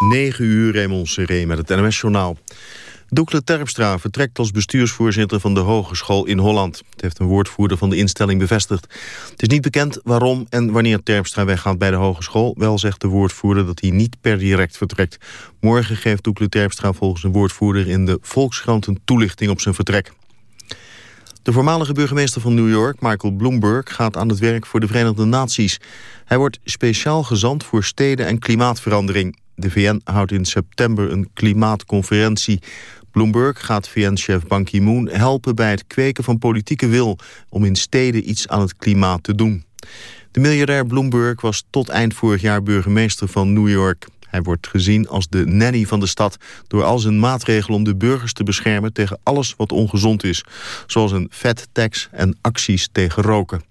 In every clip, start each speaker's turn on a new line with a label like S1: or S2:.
S1: 9 uur, Raymond Seré met het NOS-journaal. Doekle Terpstra vertrekt als bestuursvoorzitter van de Hogeschool in Holland. Het heeft een woordvoerder van de instelling bevestigd. Het is niet bekend waarom en wanneer Terpstra weggaat bij de hogeschool. Wel zegt de woordvoerder dat hij niet per direct vertrekt. Morgen geeft Doekle Terpstra volgens een woordvoerder in de Volkskrant een toelichting op zijn vertrek. De voormalige burgemeester van New York, Michael Bloomberg, gaat aan het werk voor de Verenigde Naties. Hij wordt speciaal gezant voor steden en klimaatverandering. De VN houdt in september een klimaatconferentie. Bloomberg gaat VN-chef Ban Ki-moon helpen bij het kweken van politieke wil... om in steden iets aan het klimaat te doen. De miljardair Bloomberg was tot eind vorig jaar burgemeester van New York. Hij wordt gezien als de nanny van de stad... door al zijn maatregelen om de burgers te beschermen tegen alles wat ongezond is. Zoals een tax en acties tegen roken.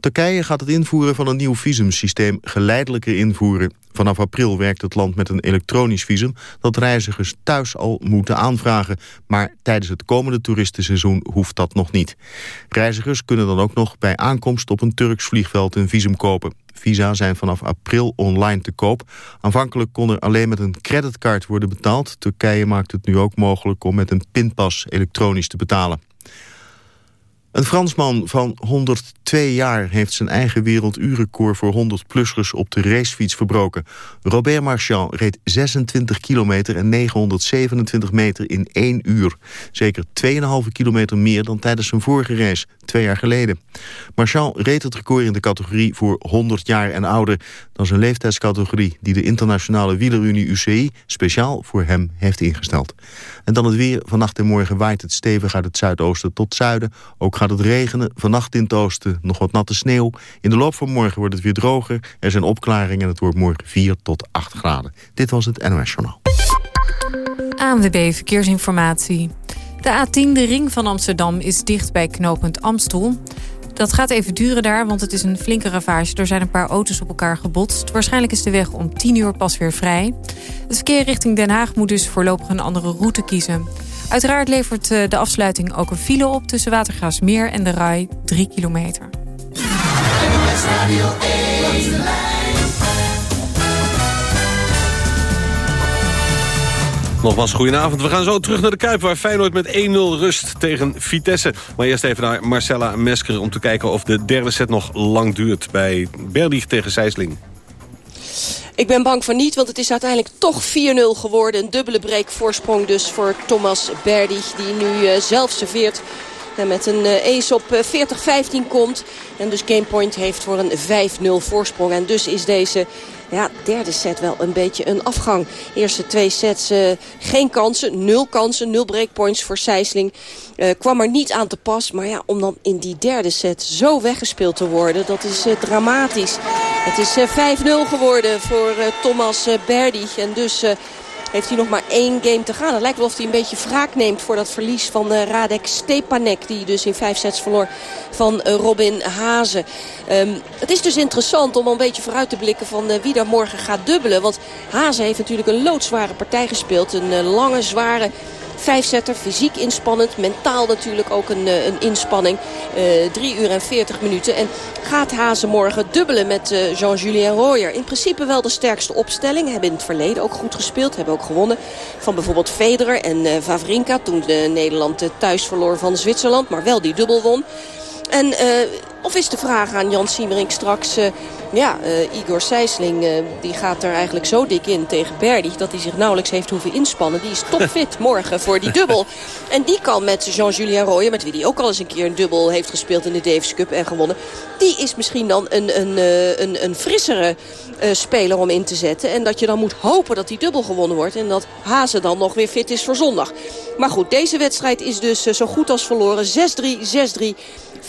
S1: Turkije gaat het invoeren van een nieuw visumsysteem geleidelijker invoeren. Vanaf april werkt het land met een elektronisch visum... dat reizigers thuis al moeten aanvragen. Maar tijdens het komende toeristenseizoen hoeft dat nog niet. Reizigers kunnen dan ook nog bij aankomst op een Turks vliegveld een visum kopen. Visa zijn vanaf april online te koop. Aanvankelijk kon er alleen met een creditcard worden betaald. Turkije maakt het nu ook mogelijk om met een pinpas elektronisch te betalen. Een Fransman van 102 jaar heeft zijn eigen werelduurrecord voor 100-plussers op de racefiets verbroken. Robert Marchand reed 26 kilometer en 927 meter in één uur. Zeker 2,5 kilometer meer dan tijdens zijn vorige race, twee jaar geleden. Marchand reed het record in de categorie voor 100 jaar en ouder. Dat is een leeftijdscategorie die de internationale wielerunie UCI speciaal voor hem heeft ingesteld. En dan het weer. Vannacht en morgen waait het stevig uit het zuidoosten tot zuiden. Ook gaat het regenen. Vannacht in het oosten nog wat natte sneeuw. In de loop van morgen wordt het weer droger. Er zijn opklaringen en het wordt morgen 4 tot 8 graden. Dit was het NOS Journaal.
S2: ANWB Verkeersinformatie. De A10, de ring van Amsterdam, is dicht bij knooppunt Amstel. Dat gaat even duren daar, want het is een flinke ravage. Er zijn een paar auto's op elkaar gebotst. Waarschijnlijk is de weg om 10 uur pas weer vrij. Het verkeer richting Den Haag moet dus voorlopig een andere route kiezen. Uiteraard levert eh, de afsluiting ook een file op... tussen Watergraafsmeer en de Rai, 3 kilometer.
S3: Nogmaals, goedenavond. We gaan zo terug naar de Kuip... waar Feyenoord met 1-0 rust tegen Vitesse. Maar eerst even naar Marcella Mesker... om te kijken of de derde set nog lang duurt... bij Berdig tegen Sijsling.
S4: Ik ben bang van niet, want het is uiteindelijk toch 4-0 geworden. Een dubbele breakvoorsprong dus voor Thomas Berdig... die nu uh, zelf serveert en met een uh, ace op 40-15 eh, komt. En dus gamepoint heeft voor een 5-0 voorsprong. En dus is deze ja, derde set wel een beetje een afgang. Eerste twee sets uh, geen kansen, nul kansen, nul breakpoints voor Sijsling. Uh, kwam er niet aan te pas, maar ja, om dan in die derde set zo weggespeeld te worden, dat is uh, dramatisch. Het is 5-0 geworden voor Thomas Berdy en dus heeft hij nog maar één game te gaan. Het lijkt wel of hij een beetje wraak neemt voor dat verlies van uh, Radek Stepanek. Die dus in vijf sets verloor van uh, Robin Hazen. Um, het is dus interessant om een beetje vooruit te blikken van uh, wie daar morgen gaat dubbelen. Want Hazen heeft natuurlijk een loodzware partij gespeeld. Een lange, zware Vijfzetter, fysiek inspannend. Mentaal natuurlijk ook een, eh, een inspanning. Uh, drie uur en 40 minuten. En gaat Hazen morgen dubbelen met uh, Jean-Julien Royer. In principe wel de sterkste opstelling. Hebben in het verleden ook goed gespeeld. Hebben ook gewonnen van bijvoorbeeld Federer en uh, Vavrinka. Toen Nederland thuis verloor van Zwitserland. Maar wel die dubbel won. En of is de vraag aan Jan Siemerink straks... Uh, ja, uh, Igor Sijsling die gaat er eigenlijk zo dik in tegen Berdig... dat hij zich nauwelijks heeft hoeven inspannen. Die is topfit morgen voor die dubbel. En die kan met Jean-Julien Royer... met wie hij ook al eens een keer een dubbel heeft gespeeld in de Davis Cup en gewonnen... die is misschien dan een, een, een, een frissere speler om in te zetten. En dat je dan moet hopen dat die dubbel gewonnen wordt... en dat Hazen dan nog weer fit is voor zondag. Maar goed, deze wedstrijd is dus zo goed als verloren. 6-3, 6-3. 5-0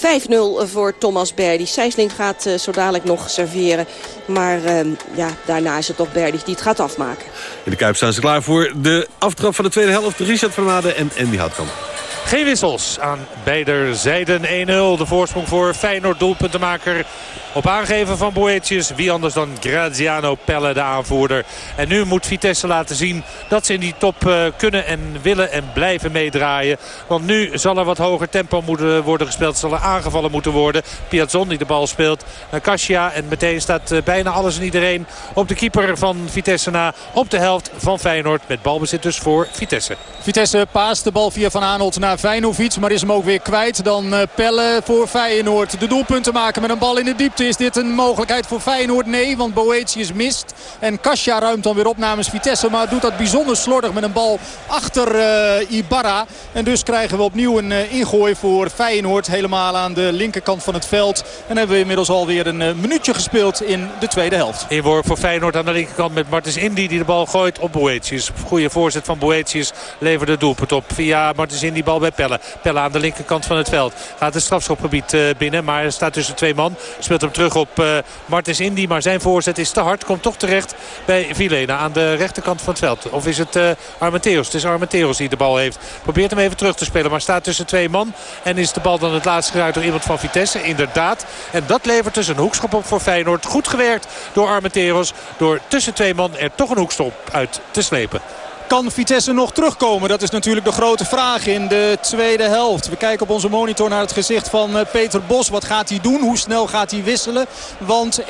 S4: voor Thomas Berdy. Sijsling gaat uh, zo dadelijk nog serveren. Maar uh, ja, daarna is het toch Berdy die het gaat afmaken.
S3: In de Kuip staan ze klaar voor de aftrap van de tweede helft. Richard van Maden en Andy Houtkamp.
S5: Geen wissels aan beide zijden 1-0. De voorsprong voor Feyenoord doelpuntenmaker op aangeven van Boetius. Wie anders dan Graziano Pelle, de aanvoerder. En nu moet Vitesse laten zien dat ze in die top uh, kunnen en willen en blijven meedraaien. Want nu zal er wat hoger tempo moeten worden gespeeld. Zal er aangevallen moeten worden. Piazzon die de bal speelt Kasia. En meteen staat uh, bijna alles en iedereen op de keeper van Vitesse na. Op de helft van Feyenoord met balbezit dus voor Vitesse.
S6: Vitesse paast de bal via Van Aanholt naar Feyenoord. Maar is hem ook weer kwijt. Dan uh, Pelle voor Feyenoord. De doelpunten maken met een bal in de diepte. Is dit een mogelijkheid voor Feyenoord? Nee, want Boetius mist. En Kasia ruimt dan weer op namens Vitesse. Maar doet dat bijzonder slordig met een bal achter uh, Ibarra. En dus krijgen we opnieuw een uh, ingooi voor Feyenoord. Helemaal aan de linkerkant van het veld. En hebben we inmiddels alweer een uh, minuutje gespeeld in de tweede helft.
S5: Inworp voor Feyenoord aan de linkerkant met Martens Indy die de bal gooit op Boetius. Goede voorzet van Boetius levert de doelpunt op via Martens Indy bal bij Pelle. Pelle aan de linkerkant van het veld. Gaat het strafschopgebied binnen maar staat tussen twee man. Speelt hem terug op uh, Martens Indy. Maar zijn voorzet is te hard. Komt toch terecht bij Vilena aan de rechterkant van het veld. Of is het uh, Armenteros? Het is Armenteros die de bal heeft. Probeert hem even terug te spelen. Maar staat tussen twee man. En is de bal dan het laatst geraakt door iemand van Vitesse. Inderdaad. En dat levert dus een hoekschop op voor Feyenoord. Goed gewerkt door Armenteros. Door tussen twee man er toch een hoekstop uit te slepen.
S6: Kan Vitesse nog terugkomen? Dat is natuurlijk de grote vraag in de tweede helft. We kijken op onze monitor naar het gezicht van eh, Peter Bos. Wat gaat hij doen? Hoe snel gaat hij wisselen? Want 1-0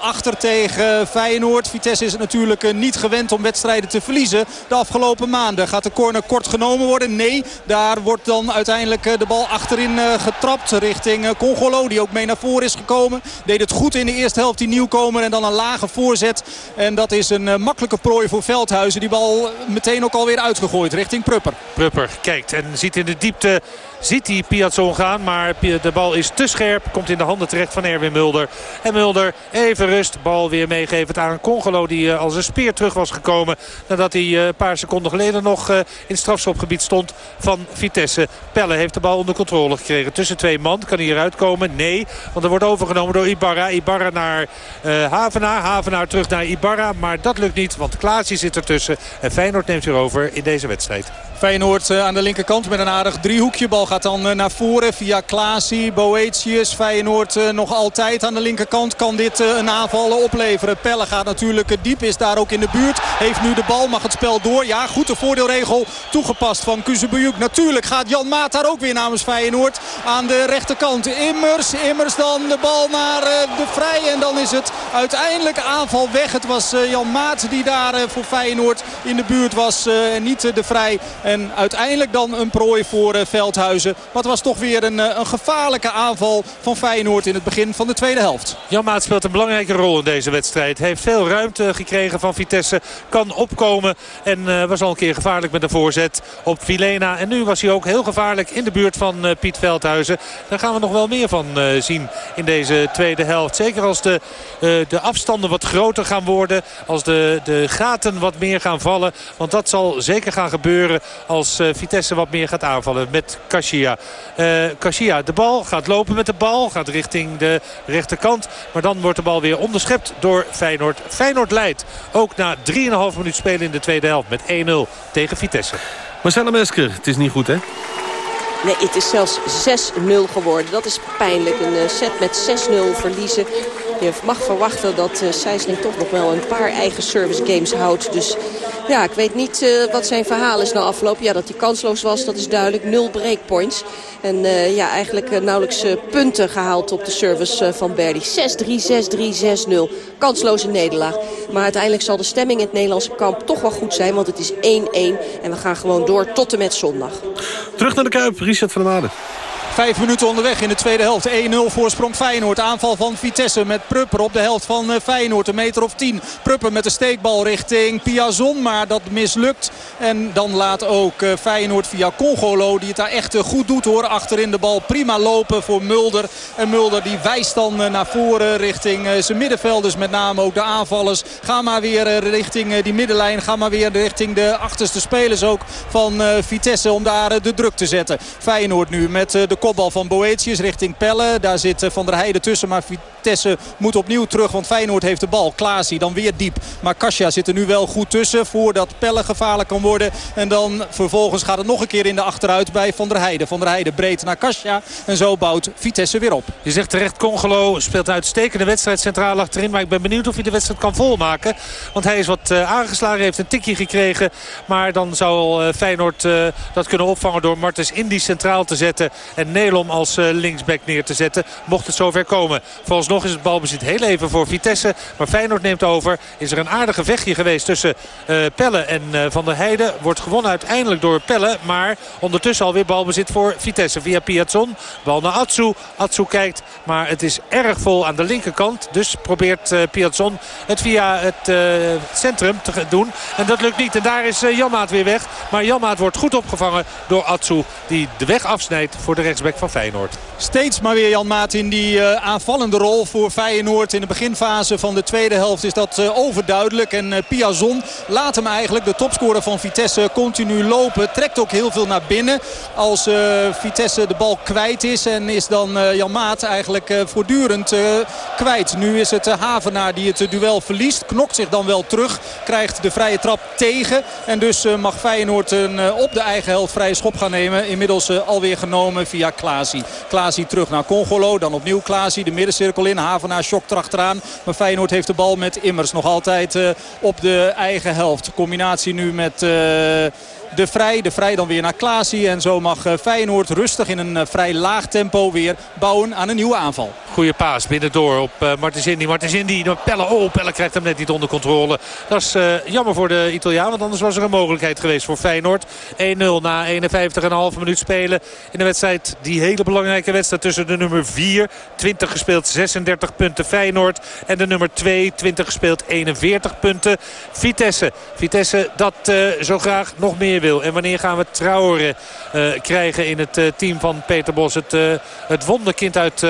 S6: achter tegen Feyenoord. Vitesse is het natuurlijk eh, niet gewend om wedstrijden te verliezen de afgelopen maanden. Gaat de corner kort genomen worden? Nee. Daar wordt dan uiteindelijk eh, de bal achterin getrapt richting Congolo. Die ook mee naar voren is gekomen. Deed het goed in de eerste helft die nieuwkomer. En dan een lage voorzet. En dat is een makkelijke prooi voor Veldhuizen. Die bal meteen ook alweer uitgegooid richting Prupper.
S5: Prupper kijkt en ziet in de diepte ziet hij Piazzon gaan. Maar de bal is te scherp. Komt in de handen terecht van Erwin Mulder. En Mulder even rust. Bal weer meegeven aan Congolo die eh, als een speer terug was gekomen. Nadat hij eh, een paar seconden geleden nog eh, in het strafschopgebied stond van Vitesse. Pelle heeft de bal onder controle gekregen. Tussen twee man. Kan hij eruit komen? Nee. Want er wordt overgenomen door Ibarra. Ibarra naar uh, Havenaar. Havenaar terug naar Ibarra. Maar dat lukt niet. Want Klaasje zit ertussen. En Feyenoord neemt weer over in deze wedstrijd.
S6: Feyenoord aan de linkerkant met een aardig driehoekje. Bal gaat dan eh, naar voren via Klaasie, Boetius. Feyenoord eh, nog altijd aan de linkerkant. Kan dit eh, een aanval opleveren. Pelle gaat natuurlijk diep. Is daar ook in de buurt. Heeft nu de bal. Mag het spel door. Ja, goed de voordeelregel toegepast van Kuzebujuk. Natuurlijk gaat Jan Maat daar ook weer namens Feyenoord aan de rechterkant. Immers. Immers dan de bal naar de Vrij. En dan is het uiteindelijk aanval weg. Het was Jan Maat die daar voor Feyenoord in de buurt was. Niet de Vrij. En uiteindelijk dan een prooi voor Veldhuizen. Maar het was toch weer een, eh, een gevaarlijke aanval van Feyenoord in het begin van de tweede helft.
S5: Jan Maat speelt een belangrijke rol in deze wedstrijd. Heeft veel ruimte gekregen van Vitesse. Kan opkomen en uh, was al een keer gevaarlijk met een voorzet op Vilena. En nu was hij ook heel gevaarlijk in de buurt van uh, Piet Veldhuizen. Daar gaan we nog wel meer van zien in deze tweede helft. Zeker als de, de afstanden wat groter gaan worden. Als de, de gaten wat meer gaan vallen. Want dat zal zeker gaan gebeuren als Vitesse wat meer gaat aanvallen. Met Kasia Kashia. Uh, de bal gaat lopen met de bal. Gaat richting de rechterkant. Maar dan wordt de bal weer onderschept door Feyenoord. Feyenoord leidt ook na 3,5 minuut spelen in de tweede helft. Met 1-0 tegen Vitesse.
S3: Marcella Mesker, het is niet goed hè?
S4: Nee, het is zelfs 6-0 geworden. Dat is pijnlijk. Een eh, set met 6-0 verliezen. Je mag verwachten dat uh, Sijsling toch nog wel een paar eigen service games houdt. Dus ja, ik weet niet uh, wat zijn verhaal is na afloop. Ja, dat hij kansloos was, dat is duidelijk. Nul breakpoints. En uh, ja, eigenlijk nauwelijks punten gehaald op de service van Berdy. 6-3, 6-3, 6-0. Kansloze nederlaag. Maar uiteindelijk zal de stemming in het Nederlandse kamp toch wel goed zijn. Want het is 1-1 en we gaan gewoon door tot en met zondag.
S3: Terug naar de Kuip, Richard van der Made.
S6: Vijf minuten onderweg in de tweede helft. 1-0 voorsprong Feyenoord. Aanval van Vitesse met Prupper op de helft van eh, Feyenoord. Een meter of 10. Prupper met de steekbal richting Piazon. Maar dat mislukt. En dan laat ook eh, Feyenoord via Congolo. Die het daar echt eh, goed doet hoor. Achterin de bal prima lopen voor Mulder. En Mulder die wijst dan naar voren richting zijn middenvelders. Met name ook de aanvallers. Ga maar weer richting die middenlijn. Ga maar weer richting de achterste spelers ook van Vitesse. Om daar de druk te zetten. Feyenoord nu met de kopbal van Boetius richting Pelle. Daar zit Van der Heijden tussen. Maar Vitesse moet opnieuw terug. Want Feyenoord heeft de bal. Klaasie dan weer diep. Maar Kasia zit er nu wel goed tussen. Voordat Pelle gevaarlijk kan worden. En dan vervolgens gaat het nog een keer in de achteruit bij Van der Heijden. Van der Heijden breed naar Kasia. En zo bouwt Vitesse weer op.
S5: Je zegt terecht, Congolo speelt een uitstekende wedstrijd centraal achterin. Maar ik ben benieuwd of hij de wedstrijd kan volmaken. Want hij is wat uh, aangeslagen, heeft een tikje gekregen. Maar dan zou uh, Feyenoord uh, dat kunnen opvangen door Martens Indy centraal te zetten. En Nelom als linksback neer te zetten. Mocht het zover komen. Vooralsnog is het balbezit heel even voor Vitesse. Maar Feyenoord neemt over. Is er een aardige vechtje geweest tussen Pelle en Van der Heijden. Wordt gewonnen uiteindelijk door Pelle. Maar ondertussen alweer balbezit voor Vitesse via Piazzon. Bal naar Atsu. Atsu kijkt. Maar het is erg vol aan de linkerkant. Dus probeert uh, Piazzon het via het uh, centrum te doen. En dat lukt niet. En daar is uh, Janmaat weer weg. Maar Janmaat wordt goed opgevangen door Atsu. Die de weg afsnijdt voor de rechtsback van Feyenoord.
S6: Steeds maar weer Janmaat in die aanvallende rol voor Feyenoord. In de beginfase van de tweede helft is dat overduidelijk. En Piazzon laat hem eigenlijk, de topscorer van Vitesse, continu lopen. Trekt ook heel veel naar binnen. Als Vitesse de bal kwijt is. En is dan Jan Maat eigenlijk voortdurend kwijt. Nu is het Havenaar die het duel verliest. Knokt zich dan wel terug. Krijgt de vrije trap tegen. En dus mag Feyenoord een, op de eigen helft vrije schop gaan nemen. Inmiddels alweer genomen via Klaasie. Klaasie terug naar Congolo. Dan opnieuw Klaasie de middencirkel in. Havenaar shock erachteraan. Maar Feyenoord heeft de bal met Immers nog altijd op de eigen helft. Combinatie nu met... De Vrij. De Vrij dan weer naar Klaasie. En zo mag Feyenoord rustig in een vrij laag tempo weer bouwen aan een nieuwe aanval.
S5: Goeie paas binnendoor op Martens Indy. Martens Pelle, oh, Pelle krijgt hem net niet onder controle. Dat is uh, jammer voor de Italiaan, want anders was er een mogelijkheid geweest voor Feyenoord. 1-0 na 51,5 minuut spelen in de wedstrijd. Die hele belangrijke wedstrijd tussen de nummer 4, 20 gespeeld, 36 punten Feyenoord. En de nummer 2, 20 gespeeld, 41 punten Vitesse. Vitesse dat uh, zo graag nog meer wil. En wanneer gaan we Traoré krijgen in het team van Peter Bos? Het, het wonderkind uit...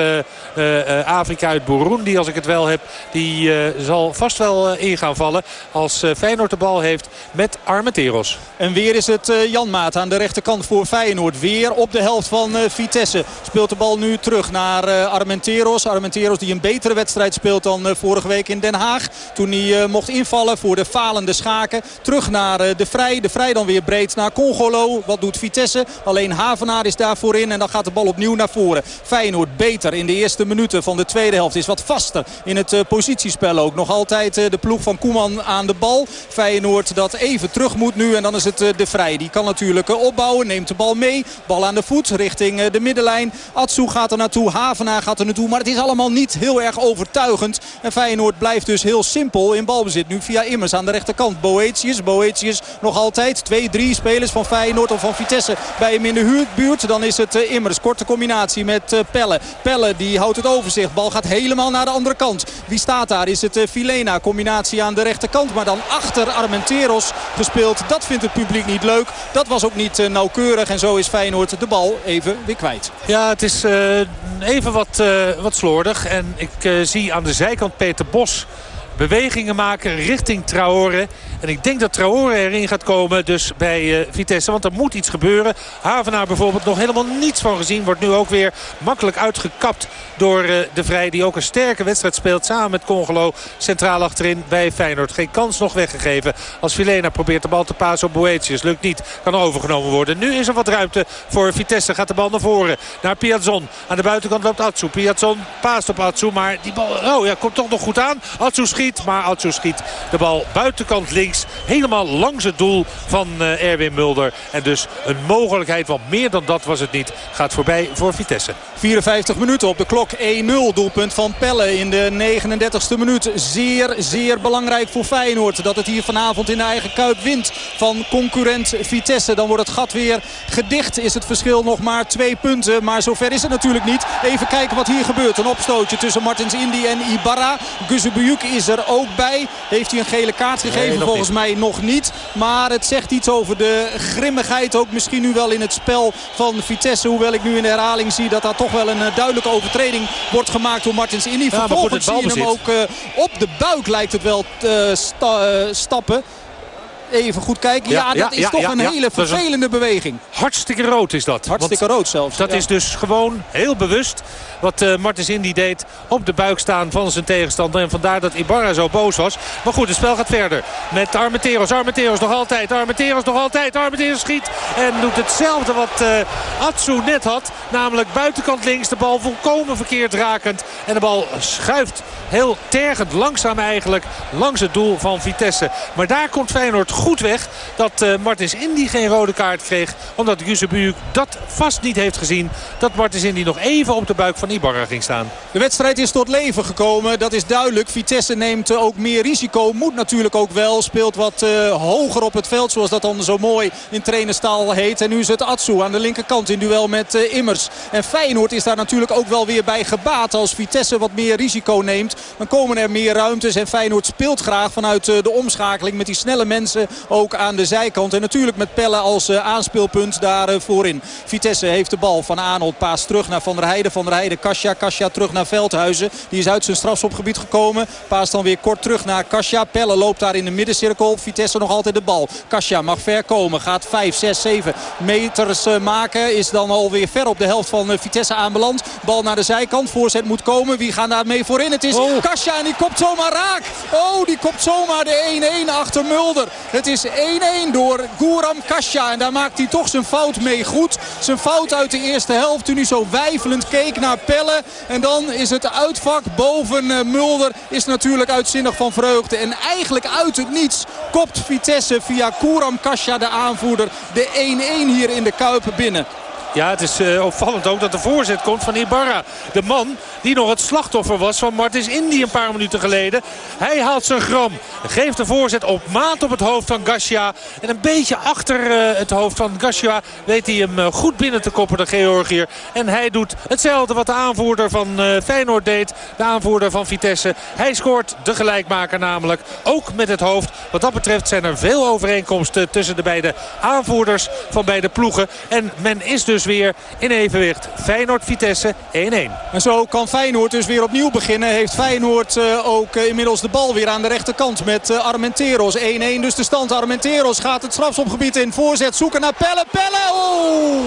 S5: Afrika uit Burundi, als ik het wel heb. Die zal vast wel in gaan vallen als Feyenoord de bal heeft met Armenteros.
S6: En weer is het Jan Maat aan de rechterkant voor Feyenoord. Weer op de helft van Vitesse. Speelt de bal nu terug naar Armenteros. Armenteros die een betere wedstrijd speelt dan vorige week in Den Haag. Toen hij mocht invallen voor de falende schaken. Terug naar De Vrij. De Vrij dan weer breed naar Congolo. Wat doet Vitesse? Alleen Havenaar is daarvoor in. En dan gaat de bal opnieuw naar voren. Feyenoord beter in de eerste minuten van de tweede helft. Is wat vaster in het uh, positiespel ook. Nog altijd uh, de ploeg van Koeman aan de bal. Feyenoord dat even terug moet nu. En dan is het uh, de Vrij. Die kan natuurlijk opbouwen. Neemt de bal mee. Bal aan de voet richting de middenlijn. Atsu gaat er naartoe. Havenaar gaat er naartoe. Maar het is allemaal niet heel erg overtuigend. En Feyenoord blijft dus heel simpel in balbezit. Nu via Immers aan de rechterkant. Boetius. Boetius nog altijd. Twee, spelers van Feyenoord of van Vitesse bij hem in de buurt. Dan is het Immers. Korte combinatie met Pelle. Pelle die houdt het overzicht. Bal gaat helemaal naar de andere kant. Wie staat daar? Is het Filena. Combinatie aan de rechterkant. Maar dan achter Armenteros gespeeld. Dat vindt het publiek niet leuk. Dat was ook niet nauwkeurig. En zo is Feyenoord de bal even weer kwijt.
S5: Ja, het is even wat, wat slordig. En ik zie aan de zijkant Peter Bos bewegingen maken richting Traore. En ik denk dat Traore erin gaat komen dus bij uh, Vitesse. Want er moet iets gebeuren. Havenaar bijvoorbeeld nog helemaal niets van gezien. Wordt nu ook weer makkelijk uitgekapt door uh, de Vrij. Die ook een sterke wedstrijd speelt samen met Congolo. Centraal achterin bij Feyenoord. Geen kans nog weggegeven. Als Vilena probeert de bal te pasen op Boetius. Lukt niet. Kan overgenomen worden. Nu is er wat ruimte voor Vitesse. Gaat de bal naar voren. Naar Piazzon. Aan de buitenkant loopt Atsu. Piazzon paast op Atsu. Maar die bal oh, ja, komt toch nog goed aan. Atsu schiet. Maar Atsu schiet de bal buitenkant links. Helemaal langs het doel van uh, Erwin Mulder. En dus een mogelijkheid, want meer dan dat was het niet. Gaat voorbij voor Vitesse.
S6: 54 minuten op de klok. 1-0 doelpunt van Pelle in de 39ste minuut. Zeer, zeer belangrijk voor Feyenoord. Dat het hier vanavond in de eigen kuip wint van concurrent Vitesse. Dan wordt het gat weer gedicht. Is het verschil nog maar twee punten. Maar zover is het natuurlijk niet. Even kijken wat hier gebeurt. Een opstootje tussen Martins Indy en Ibarra. Guzebuyuk is er ook bij. Heeft hij een gele kaart gegeven? Nee, Volgens mij nog niet. Maar het zegt iets over de grimmigheid. Ook misschien nu wel in het spel van Vitesse. Hoewel ik nu in de herhaling zie dat daar toch wel een eh, duidelijke overtreding wordt gemaakt door Martins Indy. Ja, Vervolgens zie je hem ook uh, op de buik lijkt het wel sta, uh, stappen. Even goed kijken. Ja, dat is toch een hele vervelende beweging.
S5: Hartstikke rood is dat.
S6: Hartstikke rood zelfs.
S5: Dat is dus gewoon heel bewust wat uh, Martens Indy deed op de buik staan van zijn tegenstander. En vandaar dat Ibarra zo boos was. Maar goed, het spel gaat verder. Met Armenteros. Armenteros nog altijd. Armenteros nog altijd. Armenteros schiet. En doet hetzelfde wat uh, Atsu net had. Namelijk buitenkant links. De bal volkomen verkeerd rakend. En de bal schuift heel tergend. Langzaam eigenlijk. Langs het doel van Vitesse. Maar daar komt Feyenoord goed weg. Dat uh, Martins Indy geen rode kaart kreeg. Omdat Yusebuuk dat vast niet heeft gezien. Dat Martins Indy nog even op de buik van Ibarra ging staan.
S6: De wedstrijd is tot leven gekomen. Dat is duidelijk. Vitesse neemt eh, ook meer risico. Moet natuurlijk ook wel. Speelt wat uh, hoger op het veld. Zoals dat dan zo mooi in trainerstaal heet. En nu is het Atsu aan de linkerkant in duel met Immers. En Feyenoord is daar natuurlijk ook wel weer bij gebaat. Als Vitesse wat meer risico neemt. Dan komen er meer ruimtes. En Feyenoord speelt graag vanuit de omschakeling. Met die snelle mensen ook aan de zijkant. En natuurlijk met Pelle als aanspeelpunt daar voorin. Vitesse heeft de bal van Arnold. Paas terug naar Van der Heijden. Van der Heijden Kasia. Kasia terug naar Veldhuizen. Die is uit zijn strafschopgebied gekomen. Paas dan weer kort terug naar Kasia. Pelle loopt daar in de middencirkel. Vitesse nog altijd de bal. Kasia mag ver komen. Gaat 5, 6, 7 meters eh, maken. Is dan alweer ver op de helft van eh, Vitesse aanbeland. Bal naar de zijkant. Voorzet moet komen. Wie gaan daar mee voorin? Het is oh. Kasia en die kopt zomaar raak. Oh, die kopt zomaar de 1-1 achter Mulder. Het is 1-1 door Guram Kasia. En daar maakt hij toch zijn fout mee goed. Zijn fout uit de eerste helft. Toen hij zo wijfelend keek naar Pelle. En dan is het uitvak boven eh, Mulder. Is natuurlijk uitzinnig van vreugde. En eigenlijk uit het niets kopt Vitesse via Kuram Kasia de aanvoerder de 1-1 hier in de Kuip binnen.
S5: Ja, het is uh, opvallend ook dat de voorzet komt van Ibarra. De man die nog het slachtoffer was van Martins Indy een paar minuten geleden. Hij haalt zijn gram. Geeft de voorzet op maat op het hoofd van Gassia. En een beetje achter uh, het hoofd van Gassia weet hij hem uh, goed binnen te koppen, de Georgiër. En hij doet hetzelfde wat de aanvoerder van Feyenoord deed. De aanvoerder van Vitesse. Hij scoort de gelijkmaker namelijk. Ook met het hoofd. Wat dat betreft zijn er veel overeenkomsten tussen de beide aanvoerders van beide ploegen. En men is dus weer in evenwicht. Feyenoord-Vitesse 1-1.
S6: En zo kan Feyenoord dus weer opnieuw beginnen. Heeft Feyenoord uh, ook uh, inmiddels de bal weer aan de rechterkant met uh, Armenteros. 1-1 dus de stand. Armenteros gaat het strafschopgebied in. Voorzet zoeken naar Pelle. Pelle! Oh!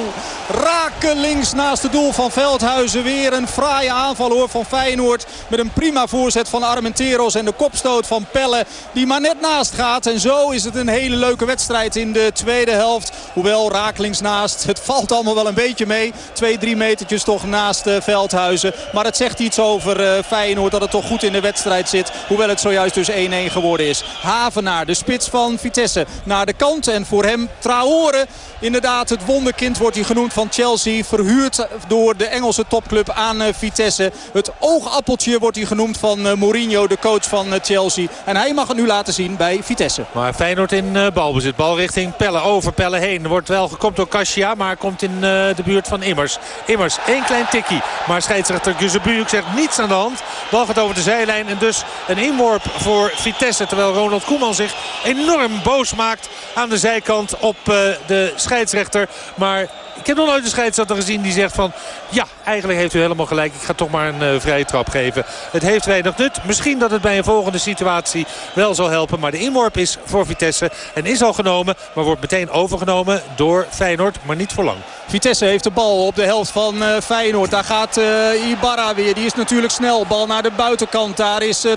S6: Raken links naast het doel van Veldhuizen. Weer een fraaie aanval hoor van Feyenoord. Met een prima voorzet van Armenteros. En de kopstoot van Pelle die maar net naast gaat. En zo is het een hele leuke wedstrijd in de tweede helft. Hoewel rakelings naast. Het valt allemaal wel een beetje mee. Twee, drie metertjes toch naast uh, Veldhuizen. Maar het zegt iets over uh, Feyenoord dat het toch goed in de wedstrijd zit. Hoewel het zojuist dus 1-1 geworden is. Havenaar, de spits van Vitesse, naar de kant. En voor hem Traore. Inderdaad, het wonderkind wordt hij genoemd van Chelsea. Verhuurd door de Engelse topclub aan uh, Vitesse. Het oogappeltje wordt hij genoemd van Mourinho, de coach van Chelsea. En hij mag het nu laten zien bij Vitesse.
S5: Maar Feyenoord in balbezit. Bal richting Pelle, over Pelle heen. Wordt wel gekomen door Kasia, maar komt in de buurt van Immers. Immers, één klein tikkie. Maar scheidsrechter Guzebujuk zegt niets aan de hand. Bal gaat over de zijlijn en dus een inworp voor Vitesse. Terwijl Ronald Koeman zich enorm boos maakt aan de zijkant op uh, de scheidsrechter. Maar ik heb nog nooit een scheidsrechter gezien die zegt van... ja, eigenlijk heeft u helemaal gelijk. Ik ga toch maar een uh, vrije trap geven. Het heeft weinig nut. Misschien dat het bij een volgende situatie wel zal helpen. Maar de inworp is voor Vitesse en is al genomen. Maar wordt meteen overgenomen door Feyenoord. Maar niet voor lang.
S6: Vitesse heeft de bal op de helft van uh, Feyenoord. Daar gaat uh, Ibarra weer. Die is natuurlijk snel. Bal naar de buitenkant. Daar is uh.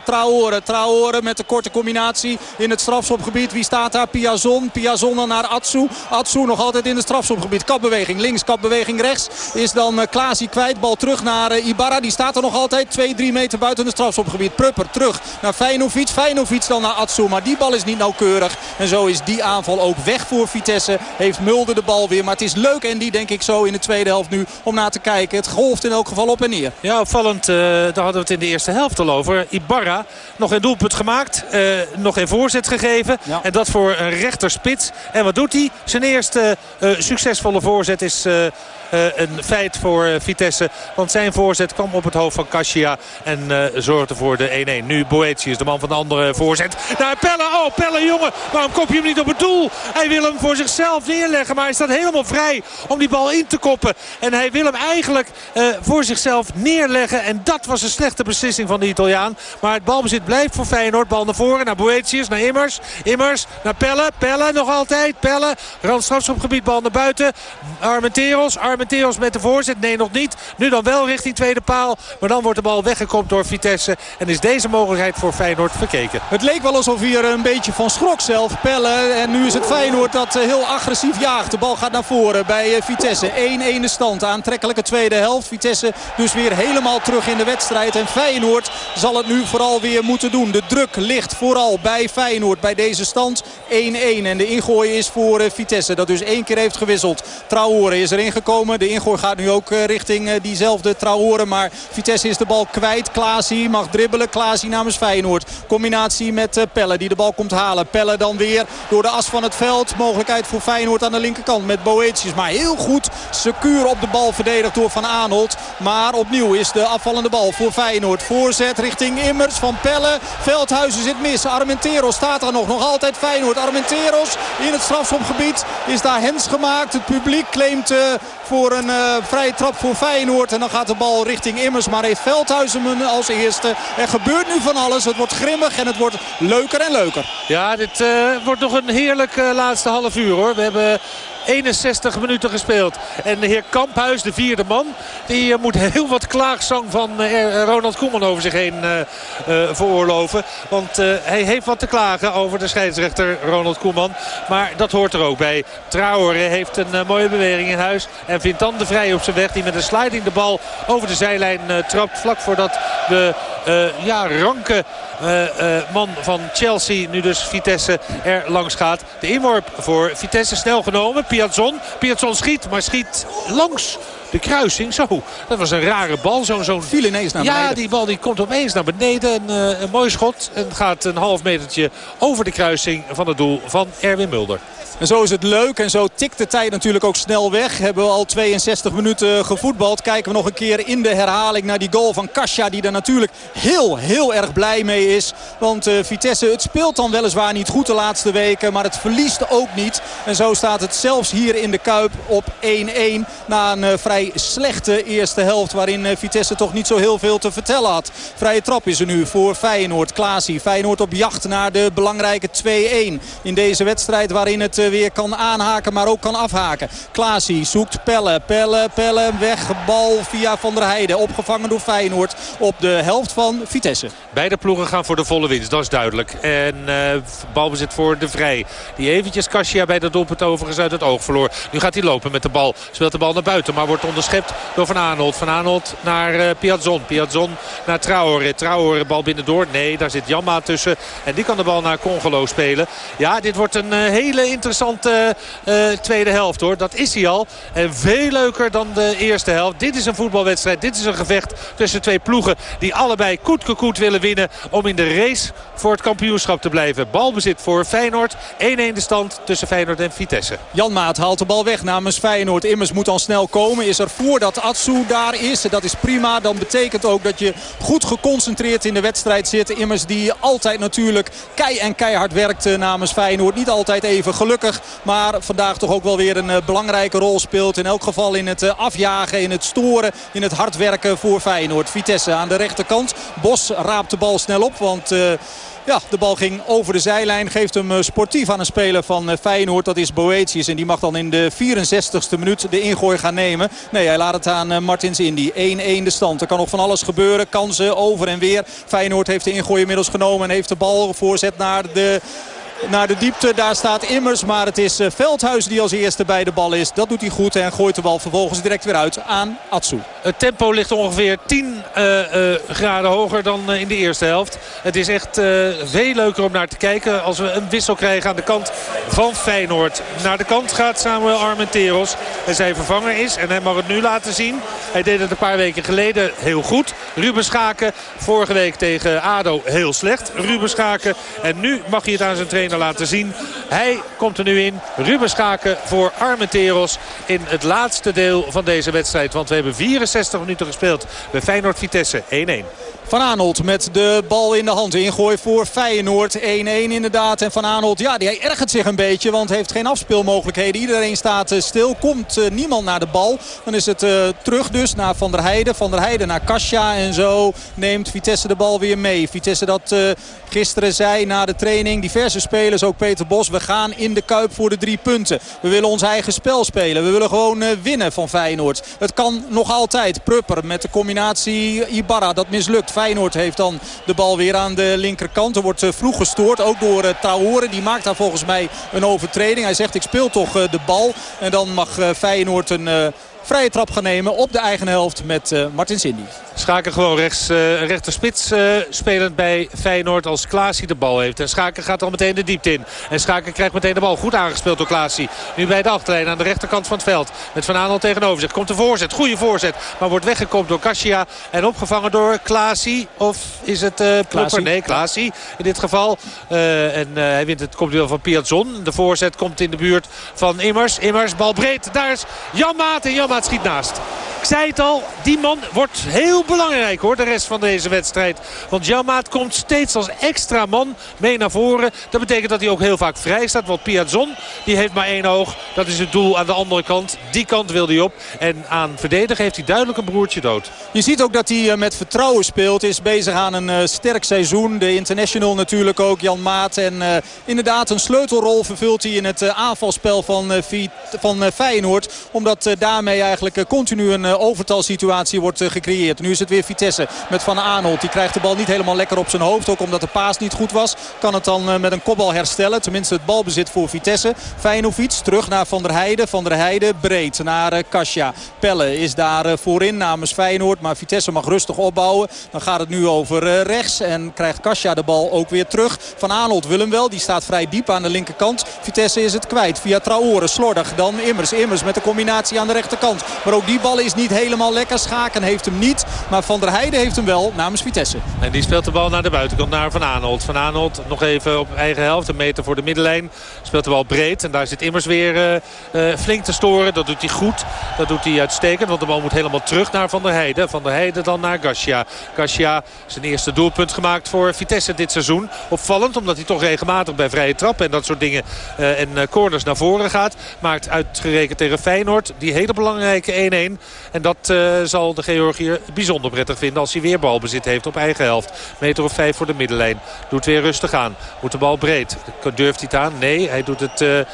S6: Traore met de korte combinatie in het strafschopgebied. Wie staat daar? Piazon. Piazon dan naar Atsu. Atsu nog altijd in het strafschopgebied. Kapbeweging links, kapbeweging rechts. Is dan uh, Klaasie kwijt. Bal terug naar Ibarra. Die staat er nog altijd 2-3 meter buiten het strafschopgebied. Prupper terug naar Feyenoord. Feyenoord dan naar Atsu. Maar die bal is niet nauwkeurig. En zo is die aanval ook weg voor Vitesse. Heeft Mulder de bal weer. Maar het is leuk en die denk ik zo in de tweede helft nu om na te kijken. Het golft in elk geval op en neer.
S5: Ja, opvallend. Uh, daar hadden we het in de eerste helft al over. Ibarra nog een doelpunt gemaakt. Uh, nog een voorzet gegeven. Ja. En dat voor een rechterspits. En wat doet hij? Zijn eerste uh, succesvolle voorzet is een feit voor Vitesse. Want zijn voorzet kwam op het hoofd van Kasia en zorgde voor de 1-1. Nu Boetius, de man van de andere voorzet. Naar Pelle. Oh, Pelle jongen. Waarom kop je hem niet op het doel? Hij wil hem voor zichzelf neerleggen. Maar hij staat helemaal vrij om die bal in te koppen. En hij wil hem eigenlijk voor zichzelf neerleggen. En dat was een slechte beslissing van de Italiaan. Maar het balbezit blijft voor Feyenoord. Bal naar voren, naar Boetius, naar Immers. Immers naar Pelle. Pelle nog altijd. Pelle. gebied bal naar buiten. Armenteros. Armenteros met de voorzet. Nee, nog niet. Nu dan wel richting tweede paal. Maar dan wordt de bal weggekopt door Vitesse. En is deze mogelijkheid voor Feyenoord verkeken.
S6: Het leek wel alsof hij er een beetje van schrok zelf. Pelle. En nu is het Feyenoord dat eh, heel agressief jaagt. De bal gaat naar voren bij eh, Vitesse. 1-1 de stand. Aantrekkelijke tweede helft. Vitesse dus weer helemaal terug in de wedstrijd. En Feyenoord zal het nu vooral weer moeten doen. De druk ligt vooral bij Feyenoord bij deze stand 1-1. En de ingooi is voor eh, Vitesse dat dus één keer heeft gewisseld. Traore is erin gekomen. De ingooi gaat nu ook eh, richting eh, diezelfde Traore. Maar Vitesse is de bal kwijt. Klaasie mag dribbelen. Klaasie namens Feyenoord. Combinatie met Pelle die de bal komt halen. Pelle dan weer door de as van het veld. Mogelijkheid voor Feyenoord aan de linkerkant met Boetius. Maar heel goed secuur op de bal verdedigd door Van Aanholt. Maar opnieuw is de afvallende bal voor Feyenoord. Voorzet richting Immers van Pelle. Veldhuizen zit mis. Armenteros staat er nog. Nog altijd Feyenoord. Armenteros in het strafschopgebied is daar hens gemaakt. Het publiek claimt voor een uh, vrije trap voor Feyenoord. En dan gaat de bal richting Immers. Maar heeft Veldhuizen als eerste. Er gebeurt nu van alles. Het wordt grimmig en het wordt leuker en leuker.
S5: Ja, dit uh, wordt nog een heerlijk laatste half uur hoor. We hebben 61 minuten gespeeld. En de heer Kamphuis, de vierde man, die moet heel wat klaagzang van Ronald Koeman over zich heen veroorloven. Want hij heeft wat te klagen over de scheidsrechter Ronald Koeman. Maar dat hoort er ook bij. Traore heeft een mooie beweging in huis. En vindt dan de vrij op zijn weg. Die met een sliding de bal over de zijlijn trapt. Vlak voordat de uh, ja, ranke man van Chelsea, nu dus Vitesse, er langs gaat. De inworp voor Vitesse snel genomen. Piazzon. Piazzon schiet, maar schiet langs de kruising. Zo, dat was een rare bal. Zo'n zo
S6: Viel ineens naar beneden.
S5: Ja, die bal die komt opeens naar beneden. Een, een mooi schot. En gaat een half metertje over de kruising van het doel van Erwin Mulder.
S6: En zo is het leuk. En zo tikt de tijd natuurlijk ook snel weg. Hebben we al 62 minuten gevoetbald. Kijken we nog een keer in de herhaling naar die goal van Kasia. Die er natuurlijk heel, heel erg blij mee is. Want uh, Vitesse, het speelt dan weliswaar niet goed de laatste weken. Maar het verliest ook niet. En zo staat het zelfs hier in de Kuip op 1-1. Na een uh, vrij slechte eerste helft. Waarin uh, Vitesse toch niet zo heel veel te vertellen had. Vrije trap is er nu voor Feyenoord. Klaasie. Feyenoord op jacht naar de belangrijke 2-1. In deze wedstrijd waarin het weer kan aanhaken, maar ook kan afhaken. Klaasie zoekt Pelle. Pelle, Pelle, weg. Bal via Van der Heijden. Opgevangen door Feyenoord op de helft van Vitesse.
S5: Beide ploegen gaan voor de volle winst, dat is duidelijk. En uh, balbezit voor de Vrij. Die eventjes Kasia bij de doelpunt overigens uit het oog verloor. Nu gaat hij lopen met de bal. Speelt de bal naar buiten, maar wordt onderschept door Van Aanholt. Van Aanholt naar uh, Piazzon. Piazzon naar Traore. Traore bal binnendoor. Nee, daar zit Jamma tussen. En die kan de bal naar Congolo spelen. Ja, dit wordt een uh, hele interessante uh, tweede helft hoor. Dat is hij al. En veel leuker dan de eerste helft. Dit is een voetbalwedstrijd. Dit is een gevecht tussen twee ploegen die allebei koet willen winnen. Om in de race voor het kampioenschap te blijven. Balbezit voor Feyenoord. 1-1 de stand tussen Feyenoord en Vitesse.
S6: Jan Maat haalt de bal weg namens Feyenoord. Immers moet dan snel komen. Voordat Atsu daar is. Dat is prima. Dan betekent ook dat je goed geconcentreerd in de wedstrijd zit. Immers die altijd natuurlijk kei en keihard werkt eh, namens Feyenoord. Niet altijd even gelukkig. Maar vandaag toch ook wel weer een eh, belangrijke rol speelt. In elk geval in het eh, afjagen, in het storen, in het hard werken voor Feyenoord. Vitesse aan de rechterkant. Bos raapt de bal snel op, want... ja, de bal ging over de zijlijn. Geeft hem sportief aan een speler van Feyenoord. Dat is Boetius. En die mag dan in de 64ste minuut de ingooi gaan nemen. Nee, hij laat het aan Martins Indy. 1-1 de stand. Er kan nog van alles gebeuren. Kansen over en weer. Feyenoord heeft de ingooi inmiddels genomen. En heeft de bal voorzet naar de naar de diepte. Daar staat Immers. Maar het is eh, Veldhuis die als eerste bij de bal is. Dat doet hij goed en gooit de bal vervolgens direct weer uit aan Atsu.
S5: Het tempo ligt ongeveer 10 uh, uh, graden hoger dan in de eerste helft. Het is echt veel leuker om naar te kijken als we een wissel krijgen aan de kant van Feyenoord. Naar de kant gaat Samuel Armenteros. En zijn vervanger is, en hij mag het nu laten zien. Hij deed het een paar weken geleden heel goed. Ruben Schaken vorige week tegen ADO heel slecht. Ruben Schaken. En nu mag hij het aan zijn trainer trainer laten zien. Hij komt er nu in. Ruben Schaken voor Armenteros in het laatste deel van deze wedstrijd. Want we hebben 64 minuten gespeeld bij Feyenoord Vitesse 1-1.
S6: Van Aanholt met de bal in de hand. Ingooi voor Feyenoord. 1-1 inderdaad. En Van Aanholt, ja, die ergert zich een beetje. Want heeft geen afspeelmogelijkheden. Iedereen staat eh, stil. Komt uh, niemand naar de bal. Dan is het uh, terug dus naar Van der Heijden. Van der Heijden naar Kasia. En zo neemt Vitesse de bal weer mee. Vitesse dat gisteren zei na de training. Diverse spelers, ook Peter Bos. We gaan in de Kuip voor de drie punten. We willen ons eigen spel spelen. We willen gewoon winnen van Feyenoord. Het kan nog altijd. Prupper met de combinatie Ibarra. Dat mislukt. Feyenoord heeft dan de bal weer aan de linkerkant. Er wordt eh, vroeg gestoord, ook door uh, Traore. Die maakt daar volgens mij een overtreding. Hij zegt ik speel toch uh, de bal. En dan mag Feyenoord een vrije trap gaan nemen op de eigen helft met Martin Cindy.
S5: Schaken gewoon rechts, uh, rechter spits uh, spelend bij Feyenoord als Klaasie de bal heeft. En Schaken gaat al meteen de diepte in. En Schaken krijgt meteen de bal goed aangespeeld door Klaasie. Nu bij de achterlijn aan de rechterkant van het veld. Met Van Aanel tegenover zich. Komt de voorzet. Goede voorzet. Maar wordt weggekomen door Kasia. En opgevangen door Klaasie. Of is het uh? Nee, Klaasie in dit geval. en hij wint het komt wel van Piazzon. De voorzet komt in de buurt van Immers. Immers, bal breed. Daar is Jan Maat. En Jan Maat schiet naast. Ik zei het al, die man wordt heel belangrijk hoor, de rest van deze wedstrijd. Want Jamaat komt steeds als extra man mee naar voren. Dat betekent dat hij ook heel vaak vrij staat. Want Piazzon die heeft maar één oog. Dat is het doel aan de andere kant. Die kant wil hij op. En aan verdedigen heeft hij duidelijk een broertje dood.
S6: Je ziet ook dat hij eh, met vertrouwen speelt. Is bezig aan een uh, sterk seizoen. De international natuurlijk ook, Jan Maat. En uh, inderdaad een sleutelrol vervult hij in het aanvalspel van, van Feyenoord. Omdat daarmee eigenlijk continu een overtalsituatie wordt gecreëerd. Nu is het weer Vitesse met Van Aanholt. Die krijgt de bal niet helemaal lekker op zijn hoofd. Ook omdat de paas niet goed was. Kan het dan eh, met een kopbal herstellen. Tenminste het balbezit voor Vitesse. Feyenoord terug naar Van der Heijden. Van der Heijden breed naar Kasia. Pelle is daar voorin namens Feyenoord. Maar Vitesse mag rustig opbouwen. Dan gaat het nu over rechts. En krijgt Kasia de bal ook weer terug. Van Aanholt wil hem wel. Die staat vrij diep aan de linkerkant. Vitesse is het kwijt via Traore. Slordig dan Immers. Immers met de combinatie aan de rechterkant. Maar ook die bal is niet helemaal lekker. Schaken heeft hem niet. Maar Van der Heijden heeft hem wel namens Vitesse.
S5: En die speelt de bal naar de buitenkant, naar Van Aanholt. Van Aanholt nog even op eigen helft, een meter voor de middenlijn. Speelt de bal breed en daar zit immers weer uh, uh, flink te storen. Dat doet hij goed, dat doet hij uitstekend. Want de bal moet helemaal terug naar Van der Heijden. Van der Heijden dan naar Garcia. Garcia zijn eerste doelpunt gemaakt voor Vitesse dit seizoen. Opvallend, omdat hij toch regelmatig bij vrije trappen en dat soort dingen uh, en corners naar voren gaat. Maakt uitgerekend tegen Feyenoord die hele belangrijke 1-1. En dat zal de Georgiër bijzonder prettig vinden als hij weer balbezit heeft op eigen helft. Meter of vijf voor de middenlijn. Doet weer rustig aan. Moet de bal breed. Durft hij het aan? Nee, hij doet het uh, uh,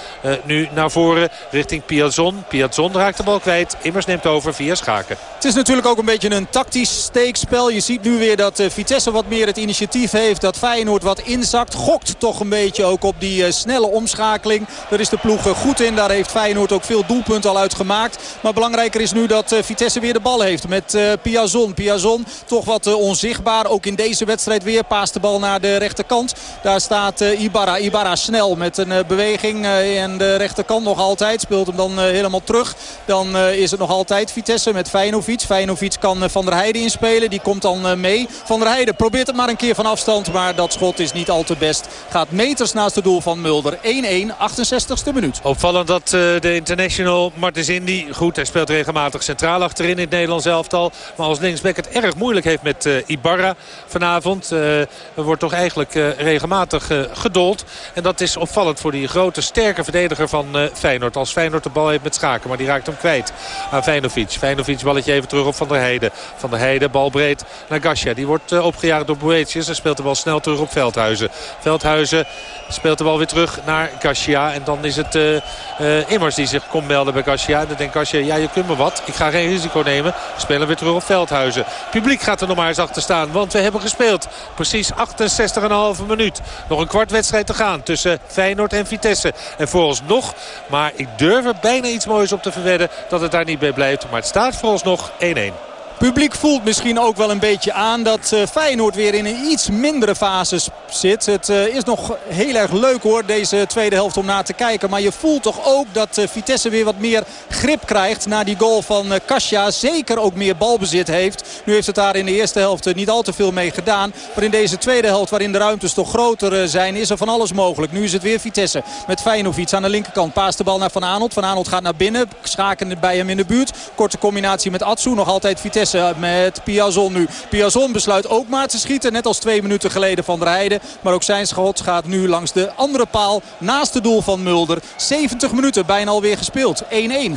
S5: nu naar voren richting Piazon. Piazon raakt de bal kwijt. Immers neemt over via Schaken.
S6: Het is natuurlijk ook een beetje een tactisch steekspel. Je ziet nu weer dat Vitesse wat meer het initiatief heeft. Dat Feyenoord wat inzakt. Gokt toch een beetje ook op die snelle omschakeling. Daar is de ploeg goed in. Daar heeft Feyenoord ook veel doelpunten al uit gemaakt. Maar belangrijker is nu dat Vitesse weer de bal heeft met Piazon. Piazon toch wat uh, onzichtbaar. Ook in deze wedstrijd weer paast de bal naar de rechterkant. Daar staat Ibarra. Ibarra snel met een beweging. en de rechterkant nog altijd. Speelt hem dan helemaal terug. Dan is het nog altijd Vitesse met Feyenoord. Feyenoord kan Van der Heijden inspelen. Die komt dan mee. Van der Heijden probeert het maar een keer van afstand. Maar dat schot is niet al te best. Gaat meters naast het doel van Mulder. 1-1, 68ste minuut.
S5: Opvallend dat de international Martens Indy... Goed, hij speelt regelmatig centraal achterin in het Nederlands elftal. Maar als linksback het erg moeilijk heeft met uh, Ibarra vanavond. Uh, wordt toch eigenlijk uh, regelmatig gedold. En dat is opvallend voor die grote sterke verdediger van Feyenoord. Als Feyenoord de bal heeft met Schaken. Maar die raakt hem kwijt aan Feyenoord. Feyenoord balletje even terug op Van der Heijden. Van der Heijden bal breed naar Gasja. Die wordt opgejaagd door Boetius. En speelt de bal snel terug op Veldhuizen. Veldhuizen speelt de bal weer terug naar Gasja. En dan is het Immers die zich komt melden bij Gasja. En dan denkt Gasja, ja je kunt me wat. Ik ga geen risico nemen. Spelen weer terug op Veldhuizen. Publiek gaat er nog maar eens achter staan. Want we hebben gespeeld. Precies 68,5 minuut. Nog een kwart wedstrijd te gaan tussen Feyenoord en Vitesse. En vooralsnog, maar ik durf er bijna iets moois op te verwedden dat het daar niet bij blijft. Maar het staat vooralsnog 1-1.
S6: Publiek voelt misschien ook wel een beetje aan dat uh, Feyenoord weer in een iets mindere fase zit. Het uh, is nog heel erg leuk hoor, deze tweede helft om na te kijken. Maar je voelt toch ook dat uh, Vitesse weer wat meer grip krijgt na die goal van Kasia. Zeker ook meer balbezit heeft. Nu heeft het daar in de eerste helft niet al te veel mee gedaan. Maar in deze tweede helft waarin de ruimtes toch groter zijn is er van alles mogelijk. Nu is het weer Vitesse met Feyenoord aan de linkerkant. Paast de bal naar Van Aanholt. Van Aanholt gaat naar binnen. Schaken bij hem in de buurt. Korte combinatie met Atsu. Nog altijd Vitesse met Piazon nu. Piazon besluit ook maar te schieten. Net als twee minuten geleden van der Heijden. Maar ook zijn schot gaat nu langs de andere paal. Naast het doel van Mulder. 70 minuten bijna alweer gespeeld. 1-1